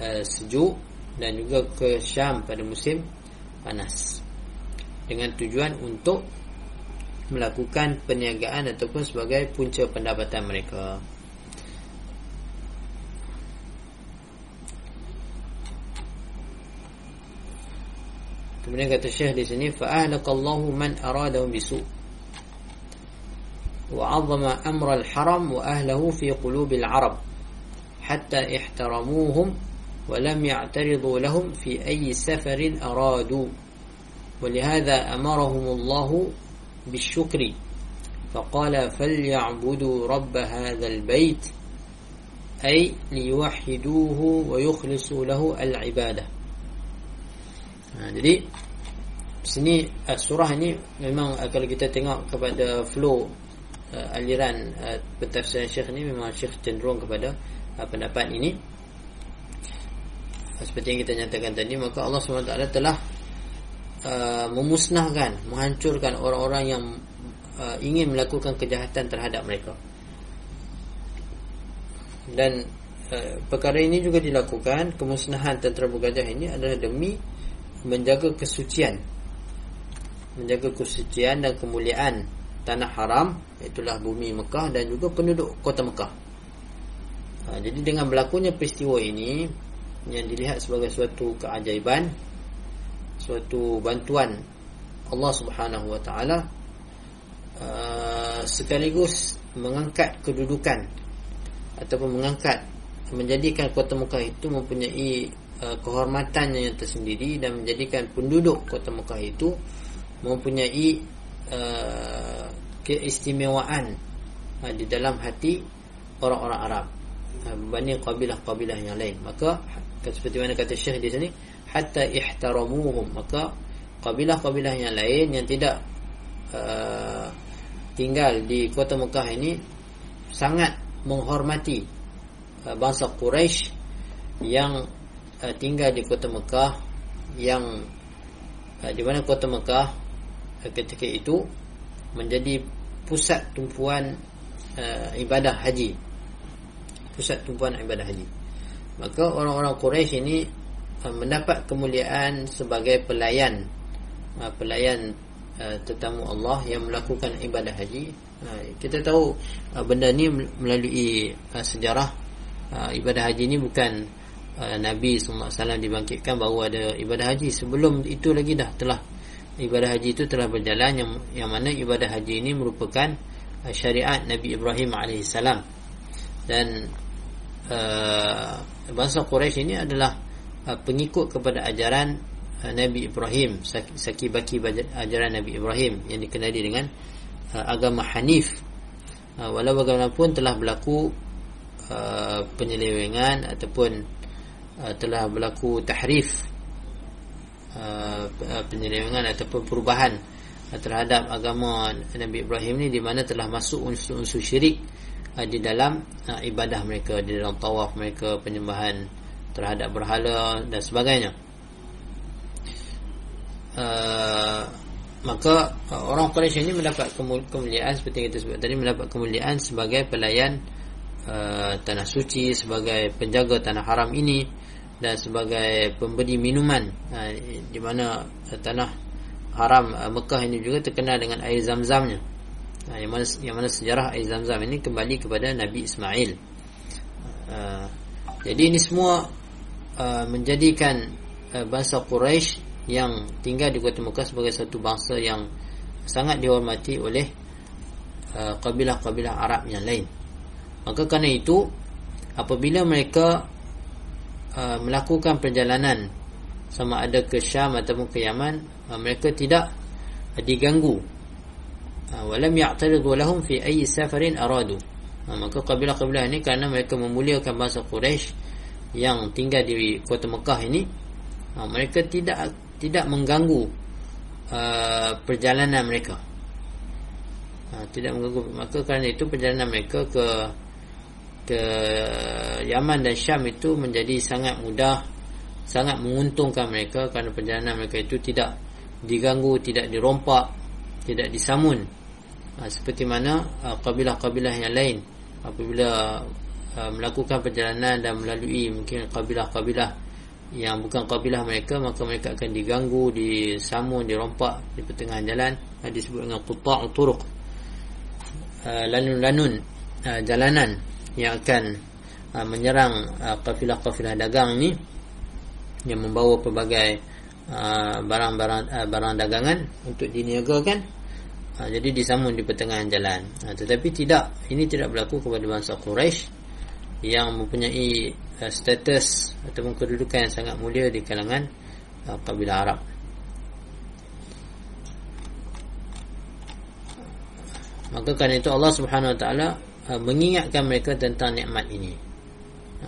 sejuk dan juga ke Syam pada musim panas dengan tujuan untuk melakukan perniagaan ataupun sebagai punca pendapatan mereka. Kemudian kata Syekh di sini fa'alakallahu man aradahu bisu amra al-haram wa ahlihi fi qulubil 'arab hatta ihtaramuhum lam ya'taridu lahum fi ayyi safarin aradu ولهذا أمرهم الله بالشكر فقال فليعبدوا رب هذا البيت أي ليوحدوه ويخلصوا له العبادة jadi sini uh, surah ini memang uh, kalau kita tengok kepada flow uh, aliran uh, pentafsiran syekh ini memang syekh cenderung kepada uh, pendapat ini uh, seperti yang kita nyatakan tadi maka Allah SWT telah Uh, memusnahkan, menghancurkan orang-orang yang uh, ingin melakukan kejahatan terhadap mereka. Dan uh, perkara ini juga dilakukan, kemusnahan tentera bergajah ini adalah demi menjaga kesucian. Menjaga kesucian dan kemuliaan tanah haram, itulah bumi Mekah dan juga penduduk kota Mekah. Uh, jadi dengan berlakunya peristiwa ini, yang dilihat sebagai suatu keajaiban, suatu bantuan Allah Subhanahu wa taala uh, sekaligus mengangkat kedudukan ataupun mengangkat menjadikan kota Mekah itu mempunyai uh, kehormatan yang tersendiri dan menjadikan penduduk kota Mekah itu mempunyai uh, keistimewaan uh, di dalam hati orang-orang Arab. Uh, berbanding kabilah-kabilah yang lain. Maka seperti mana kata Syekh di sini hatta ihtaramuhum. Maka kabilah-kabilah yang lain yang tidak uh, tinggal di kota Mekah ini sangat menghormati uh, bangsa Quraisy yang uh, tinggal di kota Mekah yang uh, di mana kota Mekah uh, ketika itu menjadi pusat tumpuan uh, ibadah haji. Pusat tumpuan ibadah haji maka orang-orang Quraisy ini Uh, mendapat kemuliaan sebagai pelayan. Uh, pelayan uh, tetamu Allah yang melakukan ibadah haji. Kita tahu benda ni melalui sejarah. Ibadah haji ni bukan Nabi SAW dibangkitkan bahawa ada ibadah haji. Sebelum itu lagi dah telah ibadah haji itu telah berjalan. Yang yang mana ibadah haji ini merupakan syariat Nabi Ibrahim AS dan uh, bangsa Quraisy ini adalah Uh, pengikut kepada ajaran uh, Nabi Ibrahim. Saki baki ajaran Nabi Ibrahim yang dikenali dengan uh, agama Hanif. Walau bagaimanapun telah berlaku penyelewengan ataupun telah berlaku tahrif penyelewengan ataupun perubahan terhadap agama Nabi Ibrahim ni di mana telah masuk unsur-unsur syirik di dalam ibadah mereka di dalam tawaf mereka penyembahan terhadap berhala dan sebagainya. Uh, maka uh, orang Quraisy ini mendapat kemuliaan seperti yang kita sebut tadi mendapat kemuliaan sebagai pelayan uh, tanah suci sebagai penjaga tanah haram ini dan sebagai pemberi minuman uh, di mana uh, tanah haram uh, Mekah ini juga terkenal dengan air zam-zamnya yang mana yang mana sejarah air zam-zam ini kembali kepada Nabi Ismail uh, jadi ini semua uh, menjadikan uh, bangsa Quraisy yang tinggal di kota Mekah sebagai satu bangsa yang sangat dihormati oleh kabilah-kabilah Arab yang lain. Maka kerana itu apabila mereka melakukan perjalanan sama ada ke Syam ataupun ke Yaman, mereka tidak diganggu. Uh, walam ya'taridu lahum fi ayyi safarin aradu. Uh, maka kabilah-kabilah ini kerana mereka memuliakan bangsa Quraisy yang tinggal di kota Mekah ini, uh, mereka tidak tidak mengganggu uh, perjalanan mereka. Tidak mengganggu maka kerana itu perjalanan mereka ke ke Yaman dan Syam itu menjadi sangat mudah, sangat menguntungkan mereka kerana perjalanan mereka itu tidak diganggu, tidak dirompak, tidak disamun. Uh, seperti mana uh, kabilah-kabilah yang lain apabila uh, melakukan perjalanan dan melalui mungkin kabilah-kabilah yang bukan kabilah mereka maka mereka akan diganggu disamun dirompak di pertengahan jalan uh, disebut dengan qutta' turuq lanun-lanun uh, jalanan yang akan uh, menyerang kafilah-kafilah uh, dagang ni yang membawa pelbagai barang-barang uh, barang dagangan untuk diniagakan uh, jadi disamun di pertengahan jalan uh, tetapi tidak ini tidak berlaku kepada bangsa Quraisy yang mempunyai uh, status ataupun kedudukan yang sangat mulia di kalangan uh, kabilah Arab. Maka kerana itu Allah Subhanahu Wa Taala uh, mengingatkan mereka tentang nikmat ini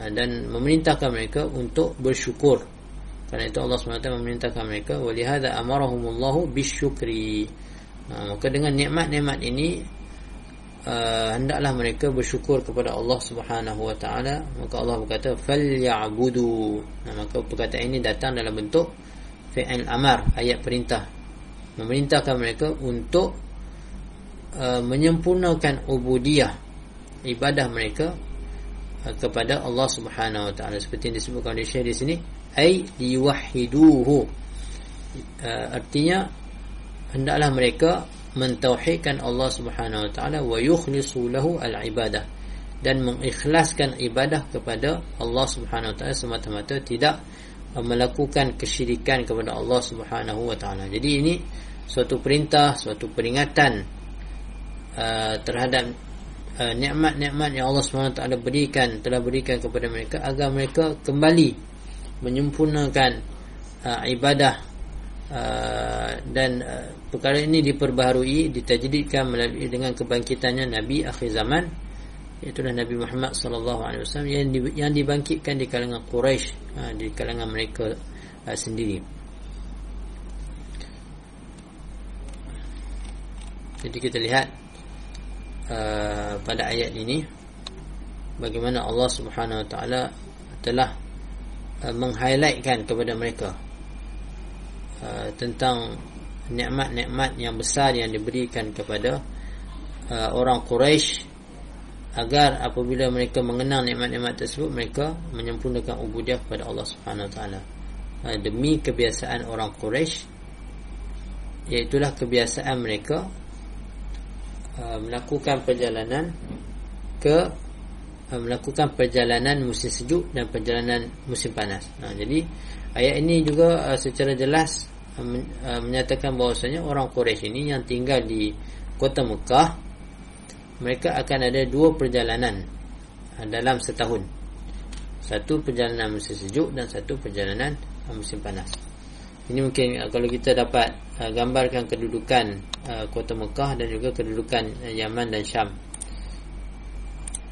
uh, dan memerintahkan mereka untuk bersyukur. Kerana itu Allah Taala memerintahkan mereka walihada amarahumullahu bisyukri. Uh, maka dengan nikmat-nikmat ini uh, hendaklah mereka bersyukur kepada Allah taala. Maka Allah berkata falyabudu. Nah, maka perkataan ini datang dalam bentuk fi'il amar ayat perintah. Memerintahkan mereka untuk uh, menyempurnakan ubudiyah ibadah mereka uh, kepada Allah Subhanahu wa taala. Seperti yang disebutkan oleh Syekh di sini ai liwahiduhu uh, artinya hendaklah mereka mentauhidkan Allah Subhanahu wa taala wa yukhlisu lahu al-ibadah dan mengikhlaskan ibadah kepada Allah Subhanahu wa taala semata-mata tidak melakukan kesyirikan kepada Allah Subhanahu wa taala. Jadi ini suatu perintah, suatu peringatan uh, terhadap uh, nikmat-nikmat yang Allah Subhanahu wa taala berikan, telah berikan kepada mereka agar mereka kembali menyempurnakan uh, ibadah Uh, dan uh, perkara ini diperbaharui ditajdidkan melalui dengan kebangkitannya Nabi akhir zaman iaitu Nabi Muhammad sallallahu alaihi wasallam yang di, yang dibangkitkan di kalangan Quraisy uh, di kalangan mereka uh, sendiri. Jadi kita lihat uh, pada ayat ini bagaimana Allah Subhanahu wa taala telah uh, meng-highlightkan kepada mereka Uh, tentang nikmat-nikmat yang besar yang diberikan kepada uh, orang Quraisy agar apabila mereka mengenal nikmat-nikmat tersebut mereka menyempurnakan ubudiyah kepada Allah Subhanahu taala. Demi kebiasaan orang Quraisy iaitu kebiasaan mereka uh, melakukan perjalanan ke melakukan perjalanan musim sejuk dan perjalanan musim panas. Nah, jadi Ayat ini juga uh, secara jelas uh, menyatakan bahawasanya orang Quraisy ini yang tinggal di kota Mekah mereka akan ada dua perjalanan uh, dalam setahun. Satu perjalanan musim sejuk dan satu perjalanan uh, musim panas. Ini mungkin uh, kalau kita dapat uh, gambarkan kedudukan uh, kota Mekah dan juga kedudukan uh, Yaman dan Syam.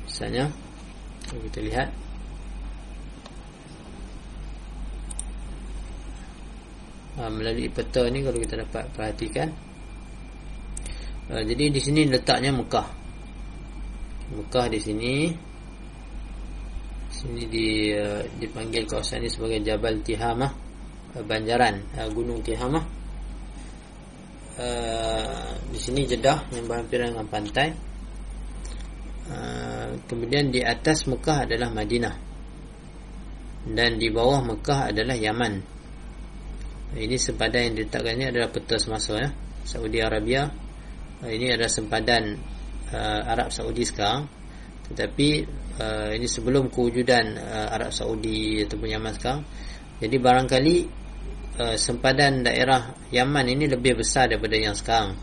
Misalnya kita lihat. Ha, melalui peta ni kalau kita dapat perhatikan. Ha, jadi di sini letaknya Mekah. Mekah di sini. Sini di uh, dipanggil kawasan ini sebagai Jabal Tihamah Banjaran Gunung Tihamah. Uh, di sini Jeddah yang berhampiran dengan pantai. Uh, kemudian di atas Mekah adalah Madinah. Dan di bawah Mekah adalah Yaman. Ini sempadan yang diletakkan ini adalah peta semasa ya. Saudi Arabia. Uh, ini adalah sempadan uh, Arab Saudi sekarang. Tetapi uh, ini sebelum kewujudan uh, Arab Saudi ataupun Yaman sekarang. Jadi barangkali uh, sempadan daerah Yaman ini lebih besar daripada yang sekarang.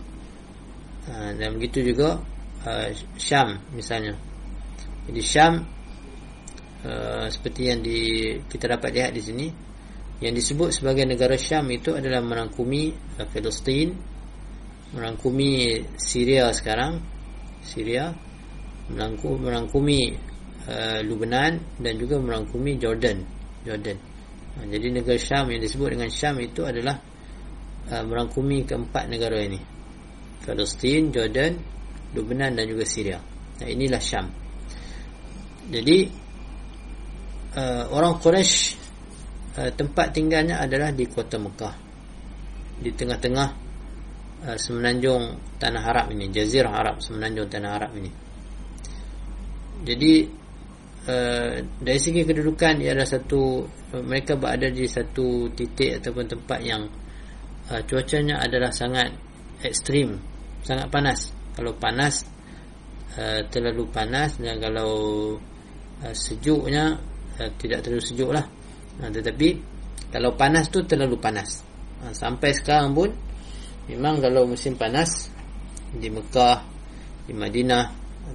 Uh, dan begitu juga uh, Syam misalnya. Jadi Syam uh, seperti yang di, kita dapat lihat di sini yang disebut sebagai negara Syam itu adalah merangkumi uh, Palestin, merangkumi Syria sekarang, Syria, merangkumi, merangkumi uh, Lebanon dan juga merangkumi Jordan, Jordan. Ha, jadi negara Syam yang disebut dengan Syam itu adalah uh, merangkumi keempat negara ini. Palestin, Jordan, Lebanon dan juga Syria. Nah, inilah Syam. Jadi uh, orang Quraisy uh, tempat tinggalnya adalah di kota Mekah. Di tengah-tengah uh, semenanjung tanah Arab ini, jazirah Arab, semenanjung tanah Arab ini. Jadi uh, dari segi kedudukan ia adalah satu uh, mereka berada di satu titik ataupun tempat yang uh, cuacanya adalah sangat ekstrim sangat panas kalau panas uh, terlalu panas dan kalau uh, sejuknya uh, tidak terlalu sejuk lah uh, tetapi kalau panas tu terlalu panas. Uh, sampai sekarang pun memang kalau musim panas di Mekah di Madinah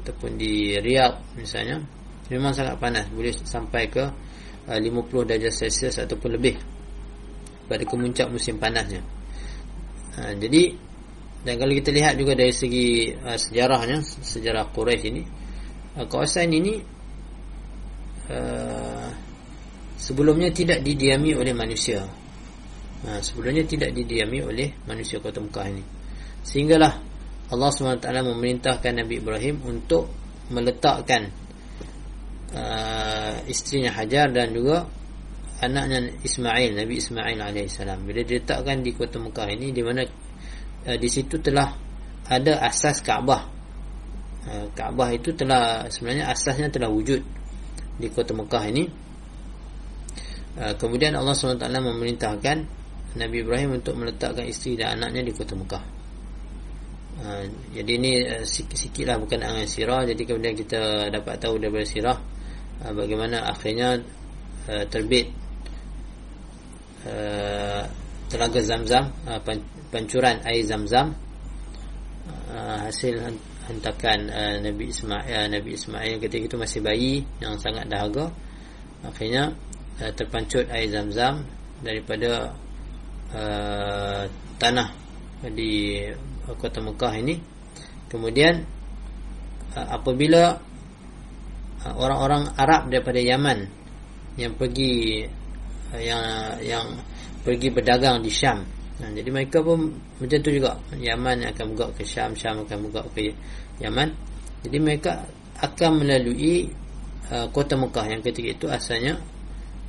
ataupun di Riyadh misalnya memang sangat panas. Boleh sampai ke uh, 50 darjah celsius ataupun lebih pada kemuncak musim panasnya. Uh, jadi dan kalau kita lihat juga dari segi uh, sejarahnya sejarah Quraisy ini uh, kawasan ini uh, sebelumnya tidak didiami oleh manusia. Uh, sebelumnya tidak didiami oleh manusia kota Mekah ini. Sehinggalah Allah SWT memerintahkan Nabi Ibrahim untuk meletakkan uh, isterinya Hajar dan juga anaknya Ismail Nabi Ismail alaihissalam. Bila diletakkan di kota Mekah ini di mana uh, di situ telah ada asas Kaabah. Uh, Kaabah itu telah sebenarnya asasnya telah wujud di kota Mekah ini. Uh, kemudian Allah SWT memerintahkan Nabi Ibrahim untuk meletakkan isteri dan anaknya di kota Mekah. Jadi ini uh, sikit-sikit lah bukan dengan sirah. Jadi kemudian kita dapat tahu daripada sirah bagaimana akhirnya terbit telaga zam-zam uh, pancuran air zam-zam. Uh, hasil hentakan uh, Nabi Ismail uh, Nabi Ismail ketika itu masih bayi yang sangat dahaga. Akhirnya uh, terpancut air zam-zam daripada uh, tanah di kota Mekah ini. Kemudian uh, apabila orang-orang Arab daripada Yaman yang pergi ha, yang yang pergi berdagang di Syam. Nah, jadi mereka pun macam tu juga. Yaman akan buka ke Syam, Syam akan buka ke Yaman. Jadi mereka akan melalui uh, kota Mekah yang ketika itu asalnya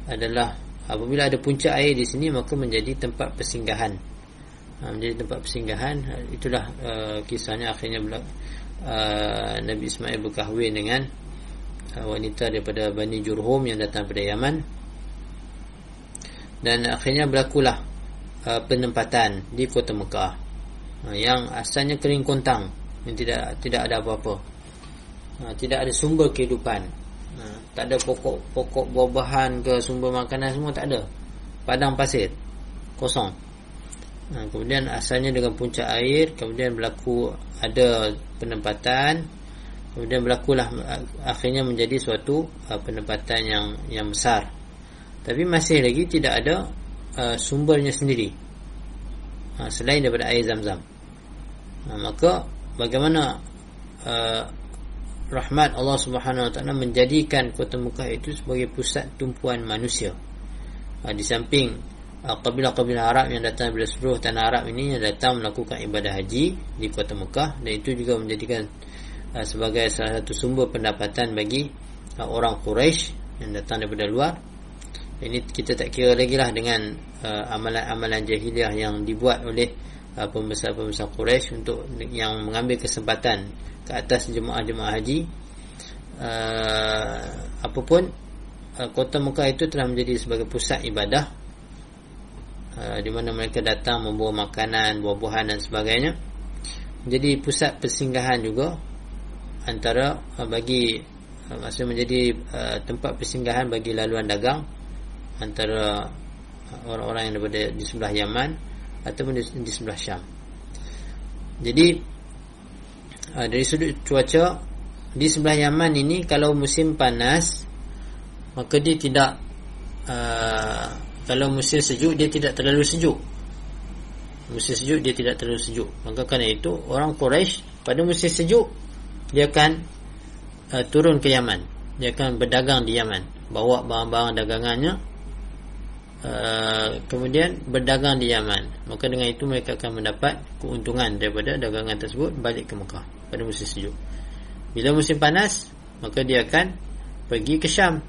adalah apabila ada puncak air di sini maka menjadi tempat persinggahan. Uh, menjadi tempat persinggahan. Uh, itulah uh, kisahnya akhirnya uh, Nabi Ismail berkahwin dengan Uh, wanita daripada Bani Jurhum yang datang dari Yaman dan akhirnya berlakulah uh, penempatan di kota Mekah. Uh, yang asalnya kering kontang yang tidak tidak ada apa-apa. Uh, tidak ada sumber kehidupan. Uh, tak ada pokok-pokok buah-buahan ke sumber makanan semua tak ada. Padang pasir kosong. Uh, kemudian asalnya dengan puncak air kemudian berlaku ada penempatan. Kemudian berlakulah akhirnya menjadi suatu uh, penempatan yang yang besar tapi masih lagi tidak ada uh, sumbernya sendiri. Uh, selain daripada air zam-zam. Uh, maka bagaimana uh, rahmat Allah Subhanahu Wa Taala menjadikan kota Mekah itu sebagai pusat tumpuan manusia? Uh, di samping uh, kabilah-kabilah Arab yang datang dari seluruh tanah Arab ini yang datang melakukan ibadah haji di kota Mekah dan itu juga menjadikan uh, sebagai salah satu sumber pendapatan bagi uh, orang Quraisy yang datang daripada luar. Ini kita tak kira lagi lah dengan uh, amalan-amalan jahiliah yang dibuat oleh uh, pembesar-pembesar Quraisy untuk yang mengambil kesempatan ke atas jemaah-jemaah haji. Uh, apapun uh, kota Mekah itu telah menjadi sebagai pusat ibadah. Uh, di mana mereka datang membawa makanan, buah-buahan dan sebagainya. Menjadi pusat persinggahan juga antara uh, bagi uh, maksudnya menjadi uh, tempat persinggahan bagi laluan dagang antara orang-orang yang berada di sebelah Yaman ataupun di, di sebelah Syam. Jadi uh, dari sudut cuaca di sebelah Yaman ini kalau musim panas maka dia tidak uh, kalau musim sejuk dia tidak terlalu sejuk. Musim sejuk dia tidak terlalu sejuk. Maka kerana itu orang Quraisy pada musim sejuk dia akan uh, turun ke Yaman. Dia akan berdagang di Yaman, bawa barang-barang dagangannya Uh, kemudian berdagang di Yaman. Maka dengan itu mereka akan mendapat keuntungan daripada dagangan tersebut balik ke Mekah pada musim sejuk. Bila musim panas maka dia akan pergi ke Syam.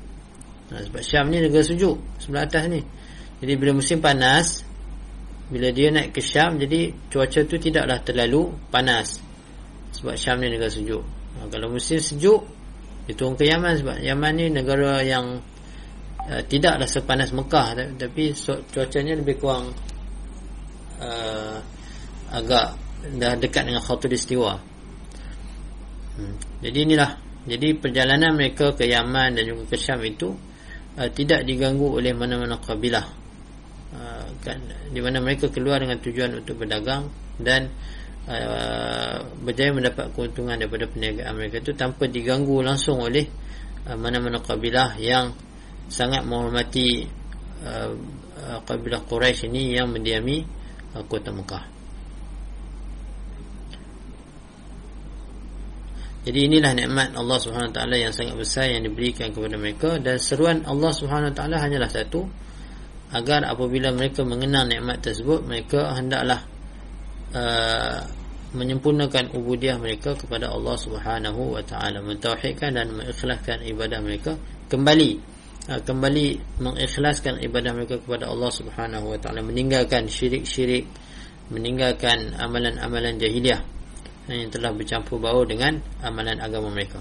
Nah, sebab Syam ni negara sejuk sebelah atas ni. Jadi bila musim panas bila dia naik ke Syam jadi cuaca tu tidaklah terlalu panas. Sebab Syam ni negara sejuk. Nah, kalau musim sejuk dia turun ke Yaman sebab Yaman ni negara yang uh, tidaklah sepanas Mekah tapi cuacanya lebih kurang uh, agak dah dekat dengan khatul istiwa hmm. jadi inilah jadi perjalanan mereka ke Yaman dan juga ke Syam itu uh, tidak diganggu oleh mana-mana kabilah uh, kan, di mana mereka keluar dengan tujuan untuk berdagang dan uh, berjaya mendapat keuntungan daripada perniagaan mereka itu tanpa diganggu langsung oleh uh, mana-mana kabilah yang sangat menghormati uh, uh, kabilah Quraisy ini yang mendiami uh, kota Mekah. Jadi inilah nikmat Allah Subhanahu taala yang sangat besar yang diberikan kepada mereka dan seruan Allah Subhanahu taala hanyalah satu agar apabila mereka mengenal nikmat tersebut mereka hendaklah uh, menyempurnakan ubudiah mereka kepada Allah Subhanahu wa taala mentauhidkan dan mengikhlaskan ibadah mereka kembali kembali mengikhlaskan ibadah mereka kepada Allah Subhanahu wa taala meninggalkan syirik-syirik meninggalkan amalan-amalan jahiliah yang telah bercampur baur dengan amalan agama mereka.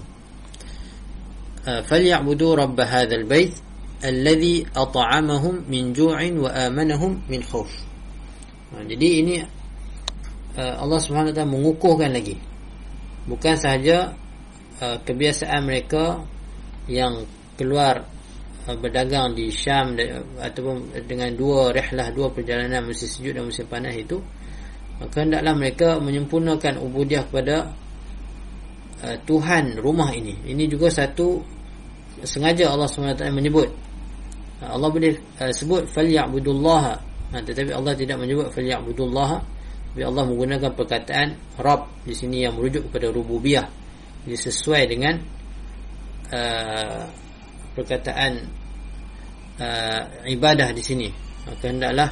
Ha, falyabudu rabb hadzal bait alladhi at'amahum min ju'in wa amanahum min khauf ha, jadi ini Allah Subhanahu wa taala mengukuhkan lagi. Bukan sahaja kebiasaan mereka yang keluar berdagang di Syam ataupun dengan dua rihlah dua perjalanan musim sejuk dan musim panas itu maka hendaklah mereka menyempurnakan ubudiah kepada uh, Tuhan rumah ini. Ini juga satu sengaja Allah SWT menyebut. Allah boleh uh, sebut falyabudullah uh, tetapi Allah tidak menyebut falyabudullah tapi Allah menggunakan perkataan Rabb di sini yang merujuk kepada rububiyah jadi sesuai dengan uh, perkataan uh, ibadah di sini. Maka hendaklah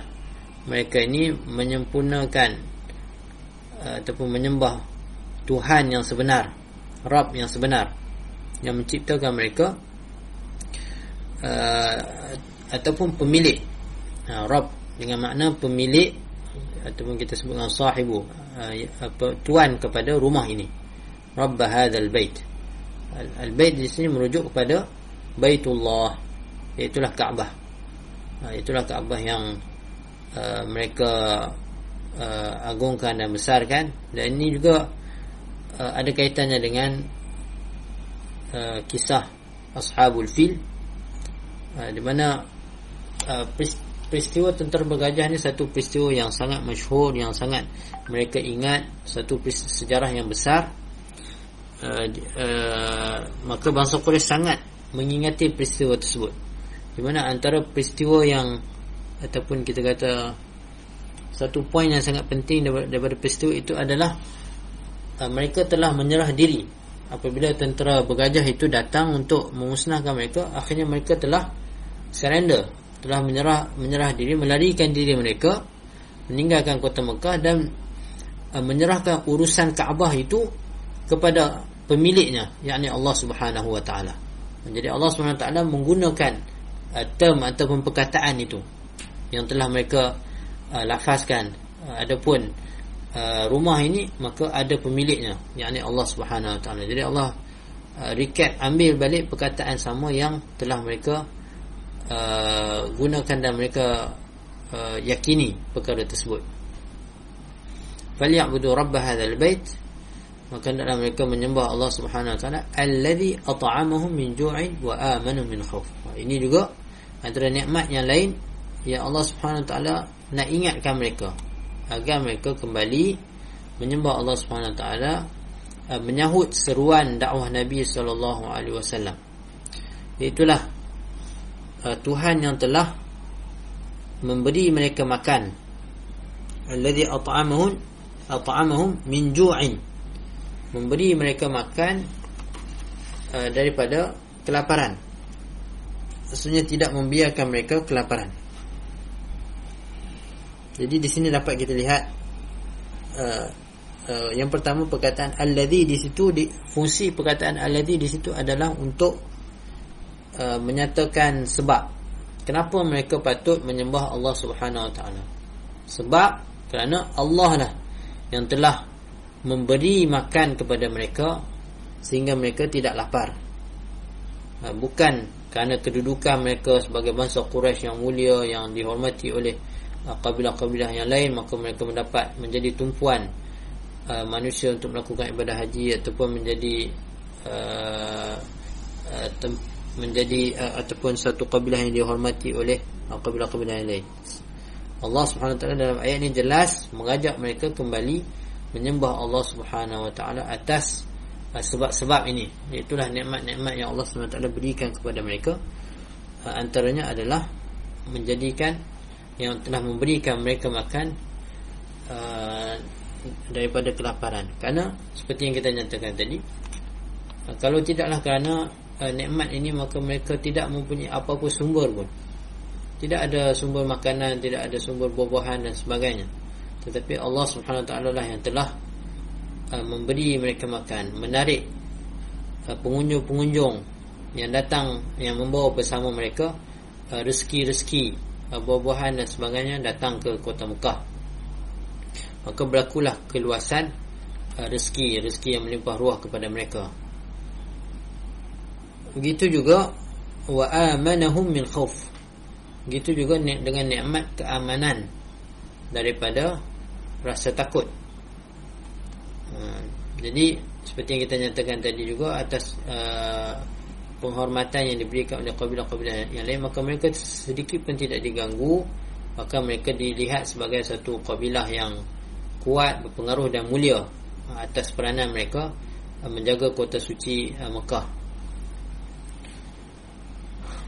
mereka ini menyempurnakan uh, ataupun menyembah Tuhan yang sebenar Rabb yang sebenar yang menciptakan mereka uh, ataupun pemilik. Uh, Rabb dengan makna pemilik ataupun kita sebut dengan sahibu uh, apa, tuan kepada rumah ini. Rabb hadzal bait. Al-bait di sini merujuk kepada Baitullah Itulah Kaabah. Ha, Itulah Kaabah yang uh, Mereka uh, Agungkan dan besarkan. Dan ini juga uh, Ada kaitannya dengan uh, Kisah Ashabul Fil. Uh, Di mana uh, Peristiwa tentera bergajah ni Satu peristiwa yang sangat masyhur Yang sangat mereka ingat Satu sejarah yang besar. Uh, uh, Maka bangsa Quraisy sangat mengingati peristiwa tersebut di mana antara peristiwa yang ataupun kita kata satu poin yang sangat penting daripada peristiwa itu adalah uh, mereka telah menyerah diri. Apabila tentera bergajah itu datang untuk memusnahkan mereka akhirnya mereka telah surrender. Telah menyerah menyerah diri melarikan diri mereka meninggalkan kota Mekah dan uh, menyerahkan urusan Kaabah itu kepada pemiliknya yakni Allah Subhanahu wa taala. Jadi Allah SWT menggunakan uh, term ataupun perkataan itu yang telah mereka uh, lafazkan. Uh, adapun uh, rumah ini maka ada pemiliknya yakni Allah Subhanahu Wa Taala. Jadi Allah uh, recap ambil balik perkataan sama yang telah mereka uh, gunakan dan mereka uh, yakini perkara tersebut. Falyabudu rabb hadzal bait maka hendaklah mereka menyembah Allah Subhanahu wa taala allazi at'amahum min ju'in wa amanu min khauf ini juga antara nikmat yang lain yang Allah Subhanahu wa taala nak ingatkan mereka agar mereka kembali menyembah Allah Subhanahu wa taala uh, menyahut seruan dakwah Nabi sallallahu alaihi wasallam. Itulah uh, Tuhan yang telah memberi mereka makan. Allazi at'amahum at'amahum min ju'in memberi mereka makan uh, daripada kelaparan. Maksudnya tidak membiarkan mereka kelaparan. Jadi di sini dapat kita lihat uh, uh, yang pertama perkataan alladhi di situ di fungsi perkataan alladhi di situ adalah untuk uh, menyatakan sebab. Kenapa mereka patut menyembah Allah Subhanahu Wa Taala. Sebab kerana Allah lah yang telah memberi makan kepada mereka sehingga mereka tidak lapar. Uh, bukan kerana kedudukan mereka sebagai bangsa Quraisy yang mulia yang dihormati oleh Uh, kabilah-kabilah yang lain maka mereka mendapat menjadi tumpuan uh, manusia untuk melakukan ibadah haji ataupun menjadi menjadi ataupun satu kabilah yang dihormati oleh kabilah-kabilah yang lain. Allah Subhanahu wa taala dalam ayat ini jelas mengajak mereka kembali menyembah Allah Subhanahu wa taala atas uh, sebab-sebab ini. Itulah nikmat-nikmat yang Allah Subhanahu wa taala berikan kepada mereka. Uh, antaranya adalah menjadikan yang telah memberikan mereka makan uh, daripada kelaparan kerana seperti yang kita nyatakan tadi uh, kalau tidaklah kerana uh, nikmat ini maka mereka tidak mempunyai apa-apa sumber pun tidak ada sumber makanan tidak ada sumber buah-buahan dan sebagainya tetapi Allah Subhanahu Wa Taala lah yang telah uh, memberi mereka makan menarik uh, pengunjung-pengunjung yang datang yang membawa bersama mereka uh, rezeki-rezeki buah-buahan dan sebagainya datang ke kota Mekah. Maka berlakulah keluasan uh, rezeki rezeki yang melimpah ruah kepada mereka. Begitu juga wa amanahum min khauf begitu juga dengan nikmat keamanan daripada rasa takut. Uh, jadi seperti yang kita nyatakan tadi juga atas uh, penghormatan yang diberikan oleh kabilah-kabilah yang lain maka mereka sedikit pun tidak diganggu maka mereka dilihat sebagai satu kabilah yang kuat berpengaruh dan mulia atas peranan mereka uh, menjaga kota suci uh, Mekah.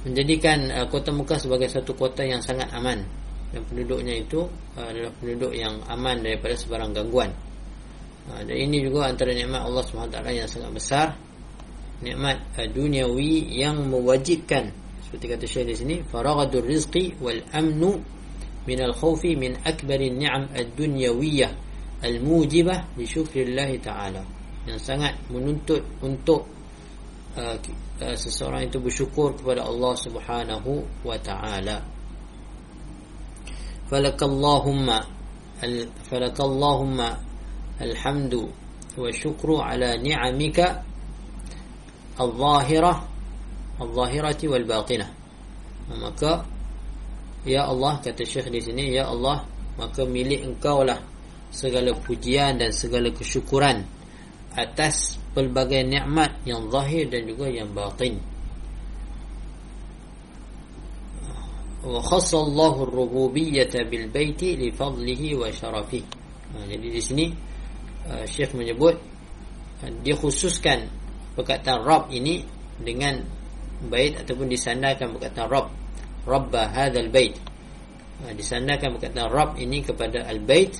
Menjadikan uh, kota Mekah sebagai satu kota yang sangat aman dan penduduknya itu adalah penduduk yang aman daripada sebarang gangguan. Dan ini juga antara nikmat Allah SWT yang sangat besar. Nikmat duniawi yang mewajibkan. Seperti kata Syekh di sini faragadur rizqi wal amnu min al khawfi min akbar an ni'am ad-dunyawiyah al mujibah li syukrillah taala. Yang sangat menuntut untuk uh, uh, seseorang itu bersyukur kepada Allah Subhanahu wa taala falakallahumma falakallahumma alhamdu wa syukru ala ni'amika al-zahirah al-zahirati wal batinah maka ya Allah kata Syekh di sini ya Allah maka milik engkau lah segala pujian dan segala kesyukuran atas pelbagai nikmat yang zahir dan juga yang batin baiti li fadlihi wa syarafihi ha, jadi di sini Syekh menyebut dikhususkan perkataan Rabb ini dengan bait ataupun disandarkan perkataan Rabb. Rabba hadzal bait. Ha, disandarkan perkataan Rabb ini kepada al-bait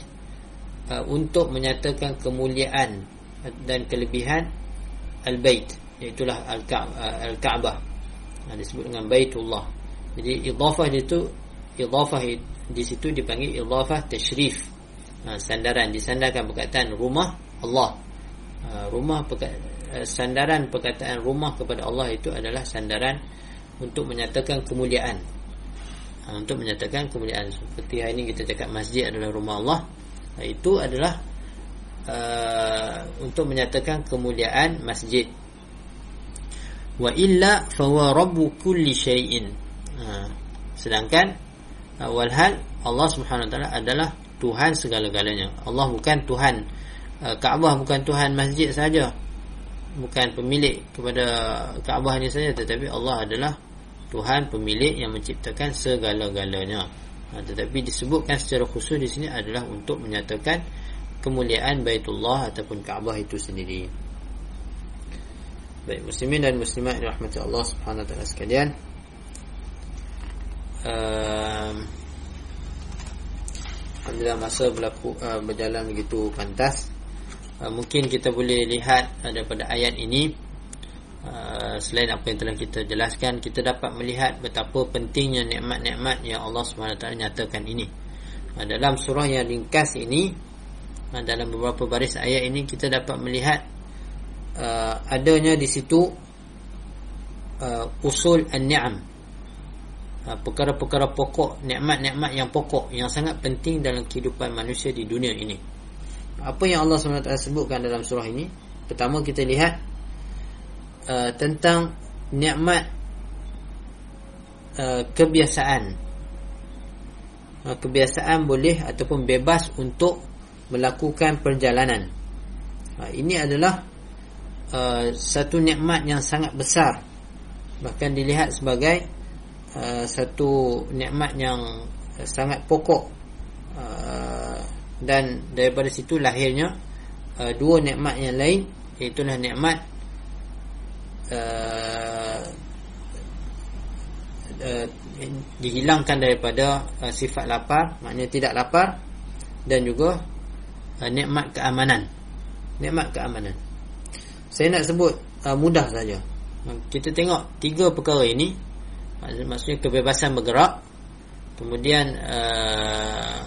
uh, untuk menyatakan kemuliaan dan kelebihan al-bait iaitu al-Ka'bah ha, disebut dengan baitullah jadi idhafah itu idhafah di situ dipanggil idhafah tashrif. Ha, sandaran. Disandarkan perkataan rumah Allah. Ha, rumah perkataan Eh, sandaran perkataan rumah kepada Allah itu adalah sandaran untuk menyatakan kemuliaan. Ha, untuk menyatakan kemuliaan. Seperti hari ini kita cakap masjid adalah rumah Allah. Ha, itu adalah uh, untuk menyatakan kemuliaan masjid. Wa illa fa rabbu kulli syai'in uh, sedangkan uh, walhal Allah Subhanahu wa taala adalah Tuhan segala-galanya. Allah bukan Tuhan uh, Kaabah bukan Tuhan masjid saja. Bukan pemilik kepada Kaabah ini saja tetapi Allah adalah Tuhan pemilik yang menciptakan segala-galanya. Ha, tetapi disebutkan secara khusus di sini adalah untuk menyatakan kemuliaan Baitullah ataupun Kaabah itu sendiri. Baik muslimin dan muslimat yang rahmati Allah Subhanahu wa taala sekalian uh, Alhamdulillah masa berlaku, uh, berjalan begitu pantas. Uh, mungkin kita boleh lihat uh, daripada ayat ini. Uh, selain apa yang telah kita jelaskan kita dapat melihat betapa pentingnya nikmat-nikmat yang Allah SWT nyatakan ini. Uh, dalam surah yang ringkas ini uh, dalam beberapa baris ayat ini kita dapat melihat uh, adanya di situ uh, usul an-ni'am perkara-perkara pokok nikmat-nikmat yang pokok yang sangat penting dalam kehidupan manusia di dunia ini. Apa yang Allah SWT sebutkan dalam surah ini? Pertama kita lihat uh, tentang nikmat uh, kebiasaan. Uh, kebiasaan boleh ataupun bebas untuk melakukan perjalanan. Uh, ini adalah uh, satu nikmat yang sangat besar. Bahkan dilihat sebagai uh, satu nikmat yang sangat pokok. Uh, dan daripada situ lahirnya uh, dua nikmat yang lain iaitu nikmat uh, uh, dihilangkan daripada uh, sifat lapar maknanya tidak lapar dan juga uh, nikmat keamanan. Nikmat keamanan. Saya nak sebut uh, mudah saja. Kita tengok tiga perkara ini maksudnya kebebasan bergerak kemudian uh,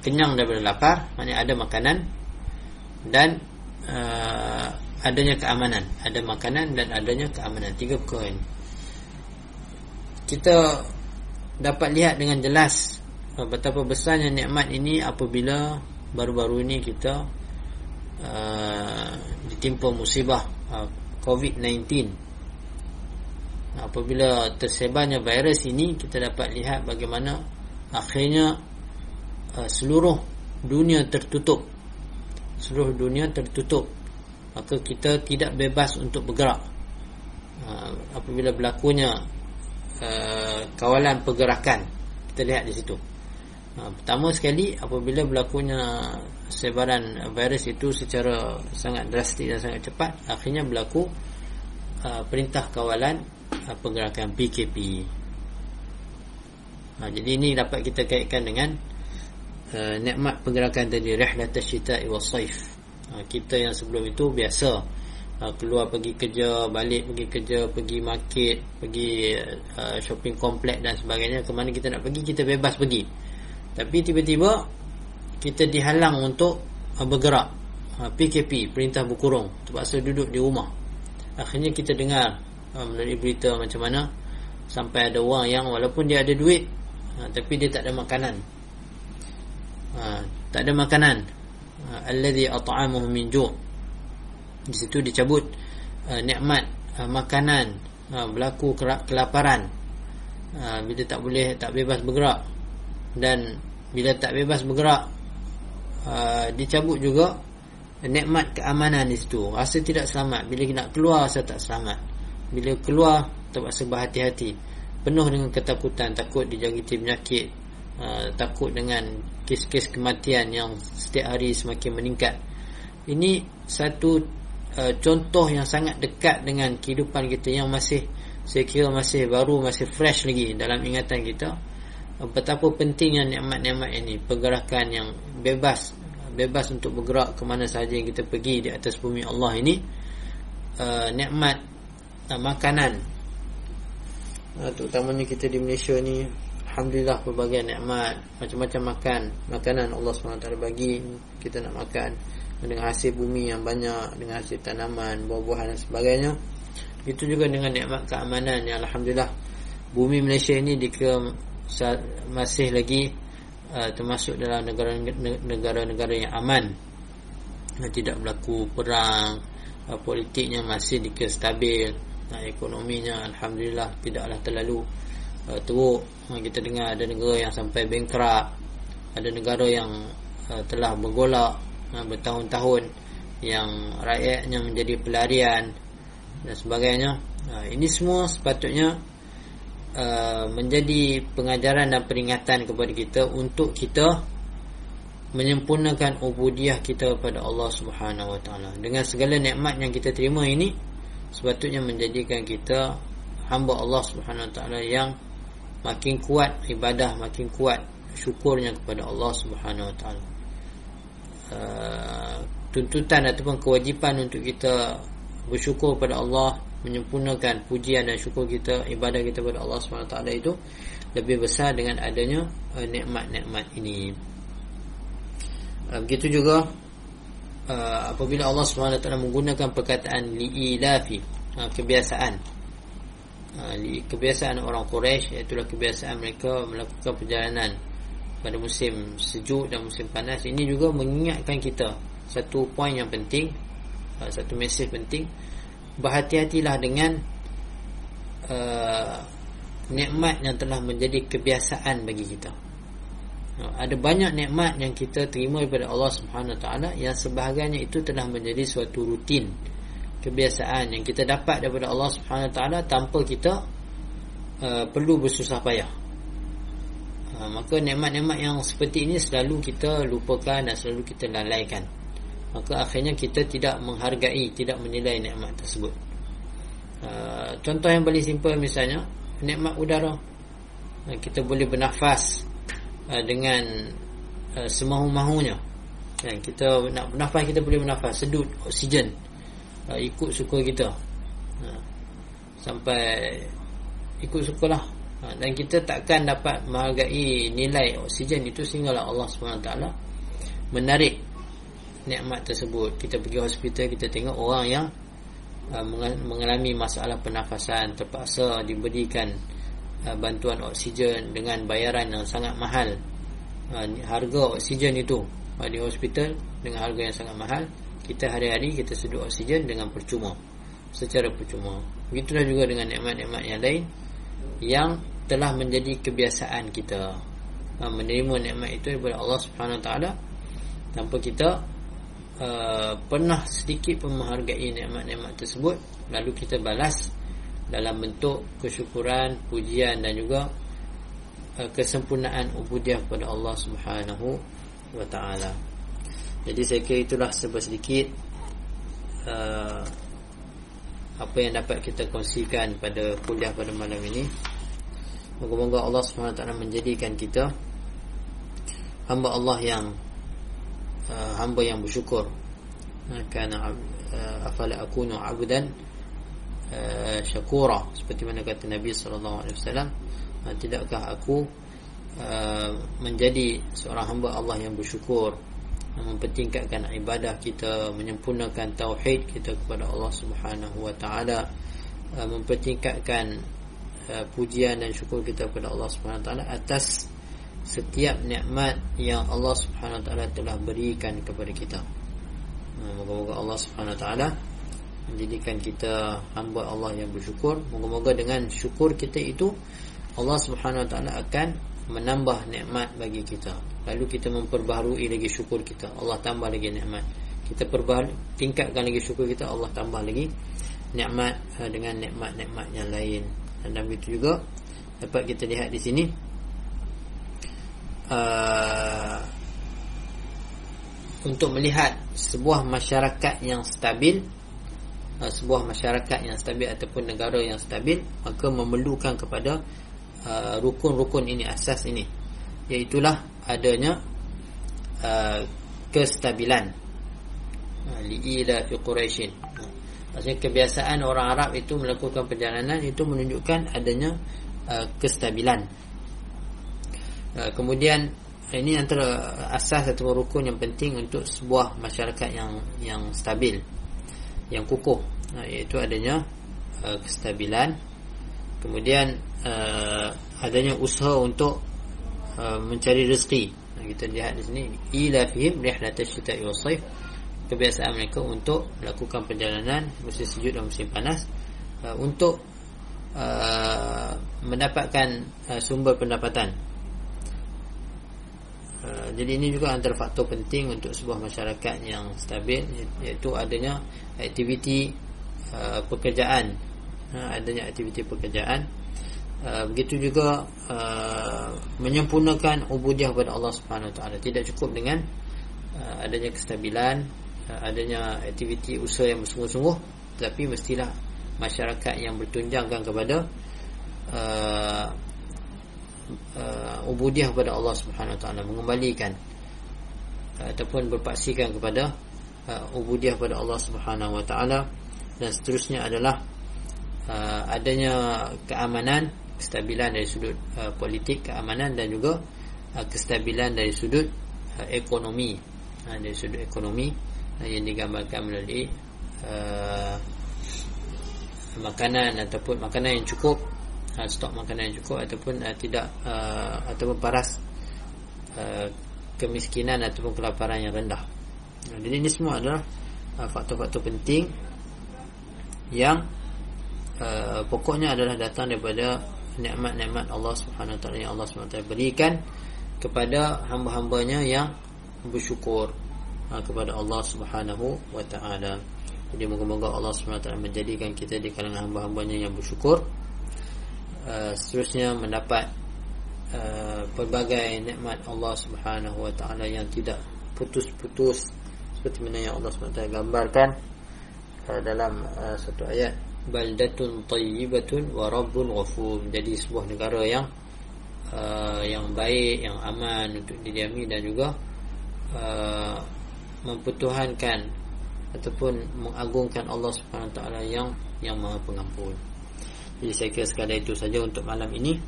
kenyang daripada lapar maknanya ada makanan dan uh, adanya keamanan. Ada makanan dan adanya keamanan. Tiga ini kita dapat lihat dengan jelas uh, betapa besarnya nikmat ini apabila baru-baru ini kita uh, ditimpa musibah uh, COVID-19 apabila tersebarnya virus ini kita dapat lihat bagaimana akhirnya Uh, seluruh dunia tertutup. Seluruh dunia tertutup. Maka kita tidak bebas untuk bergerak. Uh, apabila berlakunya uh, kawalan pergerakan kita lihat di situ. Pertama sekali apabila berlakunya sebaran virus itu secara sangat drastik dan sangat cepat akhirnya berlaku perintah kawalan pergerakan PKP jadi ini dapat kita kaitkan dengan uh, nikmat pergerakan tadi rihlat asyita'i was-saif. Uh, kita yang sebelum itu biasa uh, keluar pergi kerja, balik pergi kerja, pergi market, pergi uh, shopping komplek dan sebagainya. Ke mana kita nak pergi, kita bebas pergi. Tapi tiba-tiba kita dihalang untuk uh, bergerak. Uh, PKP, perintah berkurung. Terpaksa duduk di rumah. Akhirnya kita dengar uh, melalui berita macam mana sampai ada orang yang walaupun dia ada duit uh, tapi dia tak ada makanan. Ha, tak ada makanan. Ha, alladhi at'amuhu min ju' di situ dicabut uh, nikmat uh, makanan uh, berlaku kelaparan. Uh, bila tak boleh tak bebas bergerak. Dan bila tak bebas bergerak uh, dicabut juga nikmat keamanan di situ. Rasa tidak selamat. Bila nak keluar rasa tak selamat bila keluar terpaksa berhati-hati penuh dengan ketakutan takut dijangkiti penyakit Uh, takut dengan kes-kes kematian yang setiap hari semakin meningkat. Ini satu uh, contoh yang sangat dekat dengan kehidupan kita yang masih saya kira masih baru, masih fresh lagi dalam ingatan kita. Uh, betapa pentingnya nikmat-nikmat ini, pergerakan yang bebas, bebas untuk bergerak ke mana sahaja yang kita pergi di atas bumi Allah ini. Uh, nikmat makanan. Uh, terutamanya kita di Malaysia ni Alhamdulillah pelbagai nikmat. Macam-macam makan. Makanan Allah SWT bagi Kita nak makan. Dengan hasil bumi yang banyak Dengan hasil tanaman Buah-buahan dan sebagainya. Itu juga dengan nikmat keamanan Yang Alhamdulillah Bumi Malaysia ini dika, Masih lagi uh, Termasuk dalam negara-negara yang aman. Tidak berlaku perang uh, politiknya masih dikestabil ekonominya alhamdulillah tidaklah terlalu uh, teruk. Uh, kita dengar ada negara yang sampai bankrupt ada negara yang uh, telah bergolak uh, bertahun-tahun yang rakyatnya menjadi pelarian dan sebagainya. Uh, ini semua sepatutnya uh, menjadi pengajaran dan peringatan kepada kita untuk kita menyempurnakan ubudiah kita kepada Allah Subhanahu Wa Taala. Dengan segala nikmat yang kita terima ini sepatutnya menjadikan kita hamba Allah Subhanahu Wa Taala yang makin kuat ibadah makin kuat syukurnya kepada Allah Subhanahu Wa Taala. Uh, tuntutan ataupun kewajipan untuk kita bersyukur kepada Allah menyempurnakan pujian dan syukur kita ibadah kita kepada Allah Subhanahu Wa Taala itu lebih besar dengan adanya uh, nikmat-nikmat ini. Ah, begitu juga uh, apabila Allah SWT menggunakan perkataan li'ilafi uh, kebiasaan. Uh, kebiasaan orang Quraisy iaitu kebiasaan mereka melakukan perjalanan pada musim sejuk dan musim panas. Ini juga mengingatkan kita satu poin yang penting uh, satu mesej penting. Berhati-hatilah dengan uh, nikmat yang telah menjadi kebiasaan bagi kita ada banyak nikmat yang kita terima daripada Allah Subhanahu taala yang sebahagiannya itu telah menjadi suatu rutin kebiasaan yang kita dapat daripada Allah Subhanahu taala tanpa kita uh, perlu bersusah payah. Uh, maka nikmat-nikmat yang seperti ini selalu kita lupakan dan selalu kita lalaikan. Maka akhirnya kita tidak menghargai, tidak menilai nikmat tersebut. Uh, contoh yang paling simple misalnya nikmat udara. Uh, kita boleh bernafas uh, dengan uh, semahu-mahunya. Kan kita nak bernafas kita boleh bernafas. Sedut oksigen uh, ikut suka kita. Sampai ikut sukalah dan kita takkan dapat menghargai nilai oksigen itu sehinggalah Allah SWT menarik nikmat tersebut. Kita pergi hospital kita tengok orang yang mengalami masalah pernafasan terpaksa diberikan Uh, bantuan oksigen dengan bayaran yang sangat mahal. Uh, harga oksigen itu uh, di hospital dengan harga yang sangat mahal kita hari-hari kita seduh oksigen dengan percuma secara percuma. Begitulah juga dengan nikmat-nikmat yang lain yang telah menjadi kebiasaan kita. Menerima nikmat itu daripada Allah Subhanahu taala tanpa kita uh, pernah sedikit pun menghargai nikmat-nikmat tersebut lalu kita balas dalam bentuk kesyukuran, pujian dan juga uh, kesempurnaan ubudiah kepada Allah Subhanahu wa taala. Jadi saya kira itulah sebab sedikit uh, apa yang dapat kita kongsikan pada kuliah pada malam ini. Moga-moga Allah Subhanahu wa taala menjadikan kita hamba Allah yang uh, hamba yang bersyukur. Karena uh, afala akunu 'abdan uh, syakura seperti mana kata Nabi sallallahu alaihi wasallam uh, tidakkah aku uh, menjadi seorang hamba Allah yang bersyukur mempertingkatkan ibadah kita menyempurnakan tauhid kita kepada Allah Subhanahu wa taala mempertingkatkan pujian dan syukur kita kepada Allah Subhanahu wa taala atas setiap nikmat yang Allah Subhanahu wa taala telah berikan kepada kita. Moga-moga Allah Subhanahu wa taala menjadikan kita hamba Allah yang bersyukur. Moga-moga dengan syukur kita itu Allah Subhanahu Wa Taala akan menambah nikmat bagi kita. Lalu kita memperbaharui lagi syukur kita. Allah tambah lagi nikmat. Kita perbaharui tingkatkan lagi syukur kita. Allah tambah lagi nikmat eh, dengan nikmat-nikmat yang lain. Dan dalam itu juga dapat kita lihat di sini uh, untuk melihat sebuah masyarakat yang stabil Uh, sebuah masyarakat yang stabil ataupun negara yang stabil maka memerlukan kepada uh, rukun-rukun uh, ini asas ini. Iaitulah adanya uh, kestabilan. Uh, liila fi quraisy maksudnya kebiasaan orang Arab itu melakukan perjalanan itu menunjukkan adanya uh, kestabilan. Uh, kemudian ini antara asas atau rukun yang penting untuk sebuah masyarakat yang yang stabil yang kukuh. Uh, iaitu adanya uh, kestabilan. Kemudian uh, adanya usaha untuk uh, mencari rezeki. Kita lihat di sini ila fihim rihlat asyita'i was saif kebiasaan mereka untuk melakukan perjalanan musim sejuk dan musim panas untuk mendapatkan sumber pendapatan uh, jadi ini juga antara faktor penting untuk sebuah masyarakat yang stabil iaitu adanya aktiviti uh, pekerjaan. Uh, adanya aktiviti pekerjaan. Uh, begitu juga uh, menyempurnakan ubudiah kepada Allah Subhanahu Taala. Tidak cukup dengan uh, adanya kestabilan Uh, adanya aktiviti usaha yang bersungguh-sungguh tetapi mestilah masyarakat yang bertunjangkan kepada uh, uh, ubudiah kepada Allah Subhanahu Wa Taala mengembalikan uh, ataupun berpaksikan kepada uh, ubudiah kepada Allah Subhanahu Wa Taala. Dan seterusnya adalah uh, adanya keamanan kestabilan dari sudut uh, politik keamanan dan juga uh, kestabilan dari sudut uh, ekonomi. Uh, dari sudut ekonomi yang digambarkan melalui uh, makanan ataupun makanan yang cukup uh, stok makanan yang cukup ataupun uh, tidak uh, ataupun paras uh, kemiskinan ataupun kelaparan yang rendah uh, jadi ini semua adalah uh, faktor-faktor penting yang uh, pokoknya adalah datang daripada nikmat-nikmat Allah Subhanahu Wa Taala yang Allah Subhanahu Wa Taala berikan kepada hamba-hambanya yang bersyukur Ha, kepada Allah Subhanahu wa taala. Jadi moga-moga Allah Subhanahu wa taala menjadikan kita di kalangan hamba-hambanya yang bersyukur. Uh, seterusnya mendapat uh, pelbagai nikmat Allah Subhanahu wa taala yang tidak putus-putus seperti mana yang Allah Subhanahu wa gambarkan uh, dalam uh, satu ayat baldatun tayyibatun wa rabbun ghafur. Jadi sebuah negara yang uh, yang baik, yang aman untuk didiami dan juga uh, mempertuhankan ataupun mengagungkan Allah Subhanahu taala yang yang Maha Pengampun. Jadi saya kira sekadar itu saja untuk malam ini.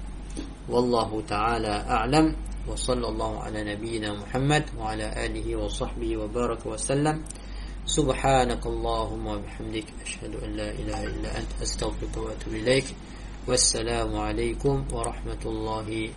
Wallahu taala a'lam wa sallallahu ala nabiyyina Muhammad wa ala alihi wa sahbihi wa baraka wa sallam. Subhanakallahumma bihamdik asyhadu an la ilaha illa anta astaghfiruka wa atubu ilaik. Wassalamu alaikum warahmatullahi